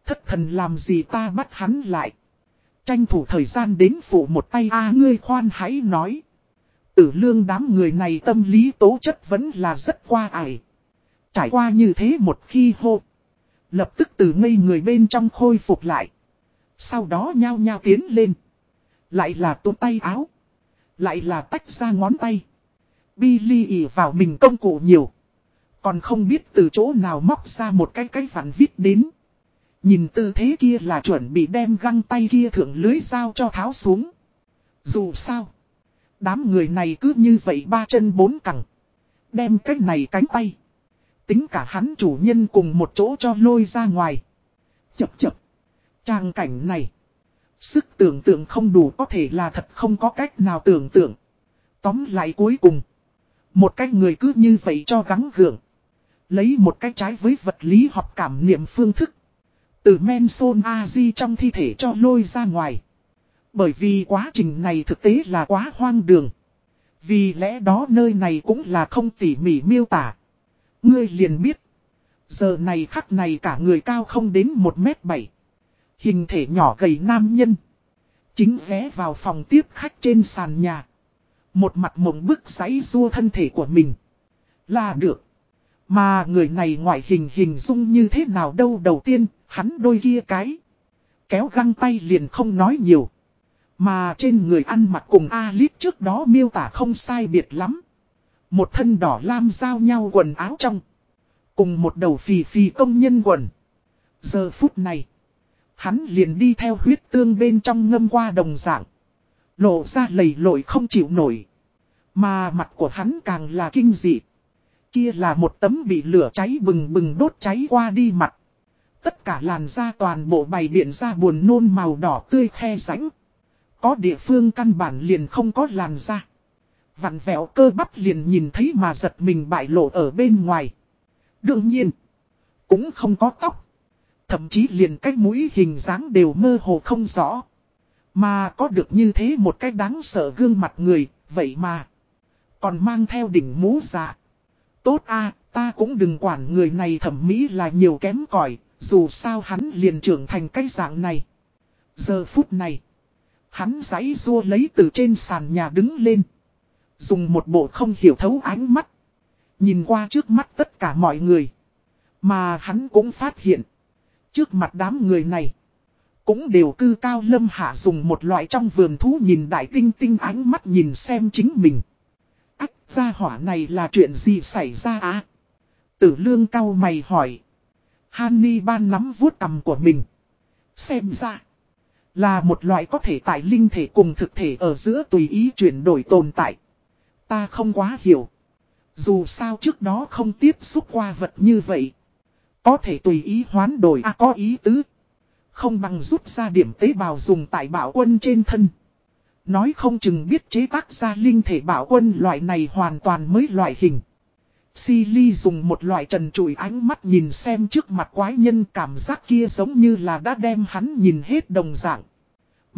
Thất thần làm gì ta bắt hắn lại. Tranh thủ thời gian đến phụ một tay A, ngươi khoan hãy nói. Tử lương đám người này tâm lý tố chất vẫn là rất qua ải. Trải qua như thế một khi hô. Lập tức từ ngây người bên trong khôi phục lại. Sau đó nhao nhao tiến lên. Lại là tụm tay áo. Lại là tách ra ngón tay. Billy ỉ vào mình công cụ nhiều. Còn không biết từ chỗ nào móc ra một cái cái phản vít đến. Nhìn tư thế kia là chuẩn bị đem găng tay kia thượng lưới dao cho tháo xuống. Dù sao. Đám người này cứ như vậy ba chân bốn cẳng. Đem cái này cánh tay. Tính cả hắn chủ nhân cùng một chỗ cho lôi ra ngoài. Chập chập. Trang cảnh này. Sức tưởng tượng không đủ có thể là thật không có cách nào tưởng tượng. Tóm lại cuối cùng. Một cái người cứ như vậy cho gắng gượng. Lấy một cái trái với vật lý học cảm niệm phương thức. Từ men son A-di trong thi thể cho lôi ra ngoài. Bởi vì quá trình này thực tế là quá hoang đường. Vì lẽ đó nơi này cũng là không tỉ mỉ miêu tả. Ngươi liền biết. Giờ này khắc này cả người cao không đến 1m7. Hình thể nhỏ gầy nam nhân. Chính vé vào phòng tiếp khách trên sàn nhà. Một mặt mộng bức giấy rua thân thể của mình. Là được. Mà người này ngoại hình hình dung như thế nào đâu đầu tiên, hắn đôi kia cái. Kéo găng tay liền không nói nhiều. Mà trên người ăn mặc cùng Alip trước đó miêu tả không sai biệt lắm. Một thân đỏ lam giao nhau quần áo trong. Cùng một đầu phì phì công nhân quần. Giờ phút này. Hắn liền đi theo huyết tương bên trong ngâm qua đồng dạng. Lộ ra lầy lội không chịu nổi. Mà mặt của hắn càng là kinh dị. Kia là một tấm bị lửa cháy bừng bừng đốt cháy qua đi mặt. Tất cả làn da toàn bộ bày biện ra buồn nôn màu đỏ tươi khe rãnh. Có địa phương căn bản liền không có làn da. Vặn vẹo cơ bắp liền nhìn thấy mà giật mình bại lộ ở bên ngoài. Đương nhiên, cũng không có tóc. Thậm chí liền cái mũi hình dáng đều mơ hồ không rõ. Mà có được như thế một cái đáng sợ gương mặt người, vậy mà. Còn mang theo đỉnh mũ dạ. Tốt a ta cũng đừng quản người này thẩm mỹ là nhiều kém cỏi dù sao hắn liền trưởng thành cái dạng này. Giờ phút này, hắn giấy rua lấy từ trên sàn nhà đứng lên. Dùng một bộ không hiểu thấu ánh mắt. Nhìn qua trước mắt tất cả mọi người. Mà hắn cũng phát hiện. Trước mặt đám người này. Cũng đều cư cao lâm hạ dùng một loại trong vườn thú nhìn đại tinh tinh ánh mắt nhìn xem chính mình. Ách ra hỏa này là chuyện gì xảy ra á? Tử lương cao mày hỏi. Hany ban nắm vuốt cầm của mình. Xem ra. Là một loại có thể tại linh thể cùng thực thể ở giữa tùy ý chuyển đổi tồn tại. Ta không quá hiểu. Dù sao trước đó không tiếp xúc qua vật như vậy. Có thể tùy ý hoán đổi à có ý tứ. Không bằng rút ra điểm tế bào dùng tại bảo quân trên thân. Nói không chừng biết chế tác ra linh thể bảo quân loại này hoàn toàn mới loại hình. Silly dùng một loại trần trụi ánh mắt nhìn xem trước mặt quái nhân cảm giác kia giống như là đã đem hắn nhìn hết đồng dạng.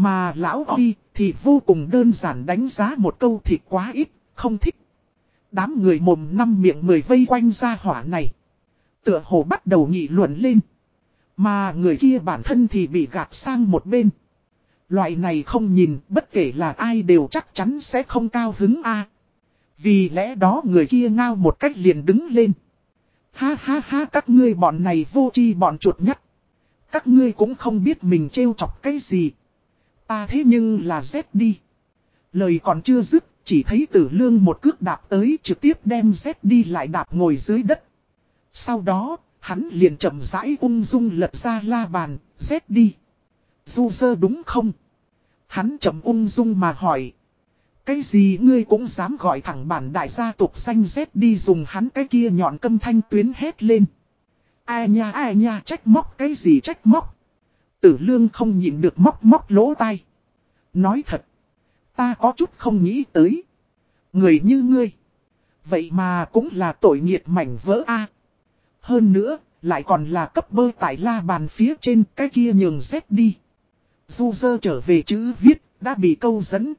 Mà lão Huy thì vô cùng đơn giản đánh giá một câu thịt quá ít, không thích. Đám người mồm năm miệng mười vây quanh ra hỏa này. Tựa hồ bắt đầu nghị luận lên. Mà người kia bản thân thì bị gạt sang một bên. Loại này không nhìn bất kể là ai đều chắc chắn sẽ không cao hứng a Vì lẽ đó người kia ngao một cách liền đứng lên. Ha ha ha các ngươi bọn này vô chi bọn chuột nhất. Các ngươi cũng không biết mình trêu chọc cái gì. Ta thế nhưng là Z đi. Lời còn chưa dứt, chỉ thấy tử lương một cước đạp tới trực tiếp đem Z đi lại đạp ngồi dưới đất. Sau đó, hắn liền chậm rãi ung dung lật ra la bàn, Z đi. Du dơ đúng không? Hắn chậm ung dung mà hỏi. Cái gì ngươi cũng dám gọi thẳng bản đại gia tục danh Z đi dùng hắn cái kia nhọn câm thanh tuyến hét lên. Ai nha ai nha trách móc cái gì trách móc. Tử lương không nhịn được móc móc lỗ tai. Nói thật. Ta có chút không nghĩ tới. Người như ngươi. Vậy mà cũng là tội nghiệt mảnh vỡ A. Hơn nữa, lại còn là cấp bơ tại la bàn phía trên cái kia nhường dép đi. Du dơ trở về chữ viết, đã bị câu dẫn.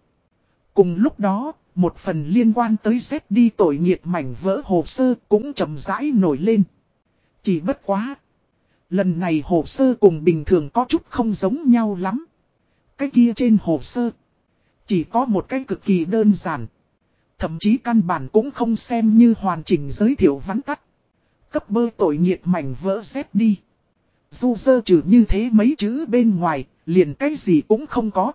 Cùng lúc đó, một phần liên quan tới dép đi tội nghiệt mảnh vỡ hồ sơ cũng chậm rãi nổi lên. Chỉ bất quá. Lần này hồ sơ cùng bình thường có chút không giống nhau lắm. Cái kia trên hồ sơ. Chỉ có một cái cực kỳ đơn giản. Thậm chí căn bản cũng không xem như hoàn chỉnh giới thiệu vắn tắt. Cấp bơ tội nghiệt mảnh vỡ dép đi. Dù sơ trừ như thế mấy chữ bên ngoài, liền cái gì cũng không có.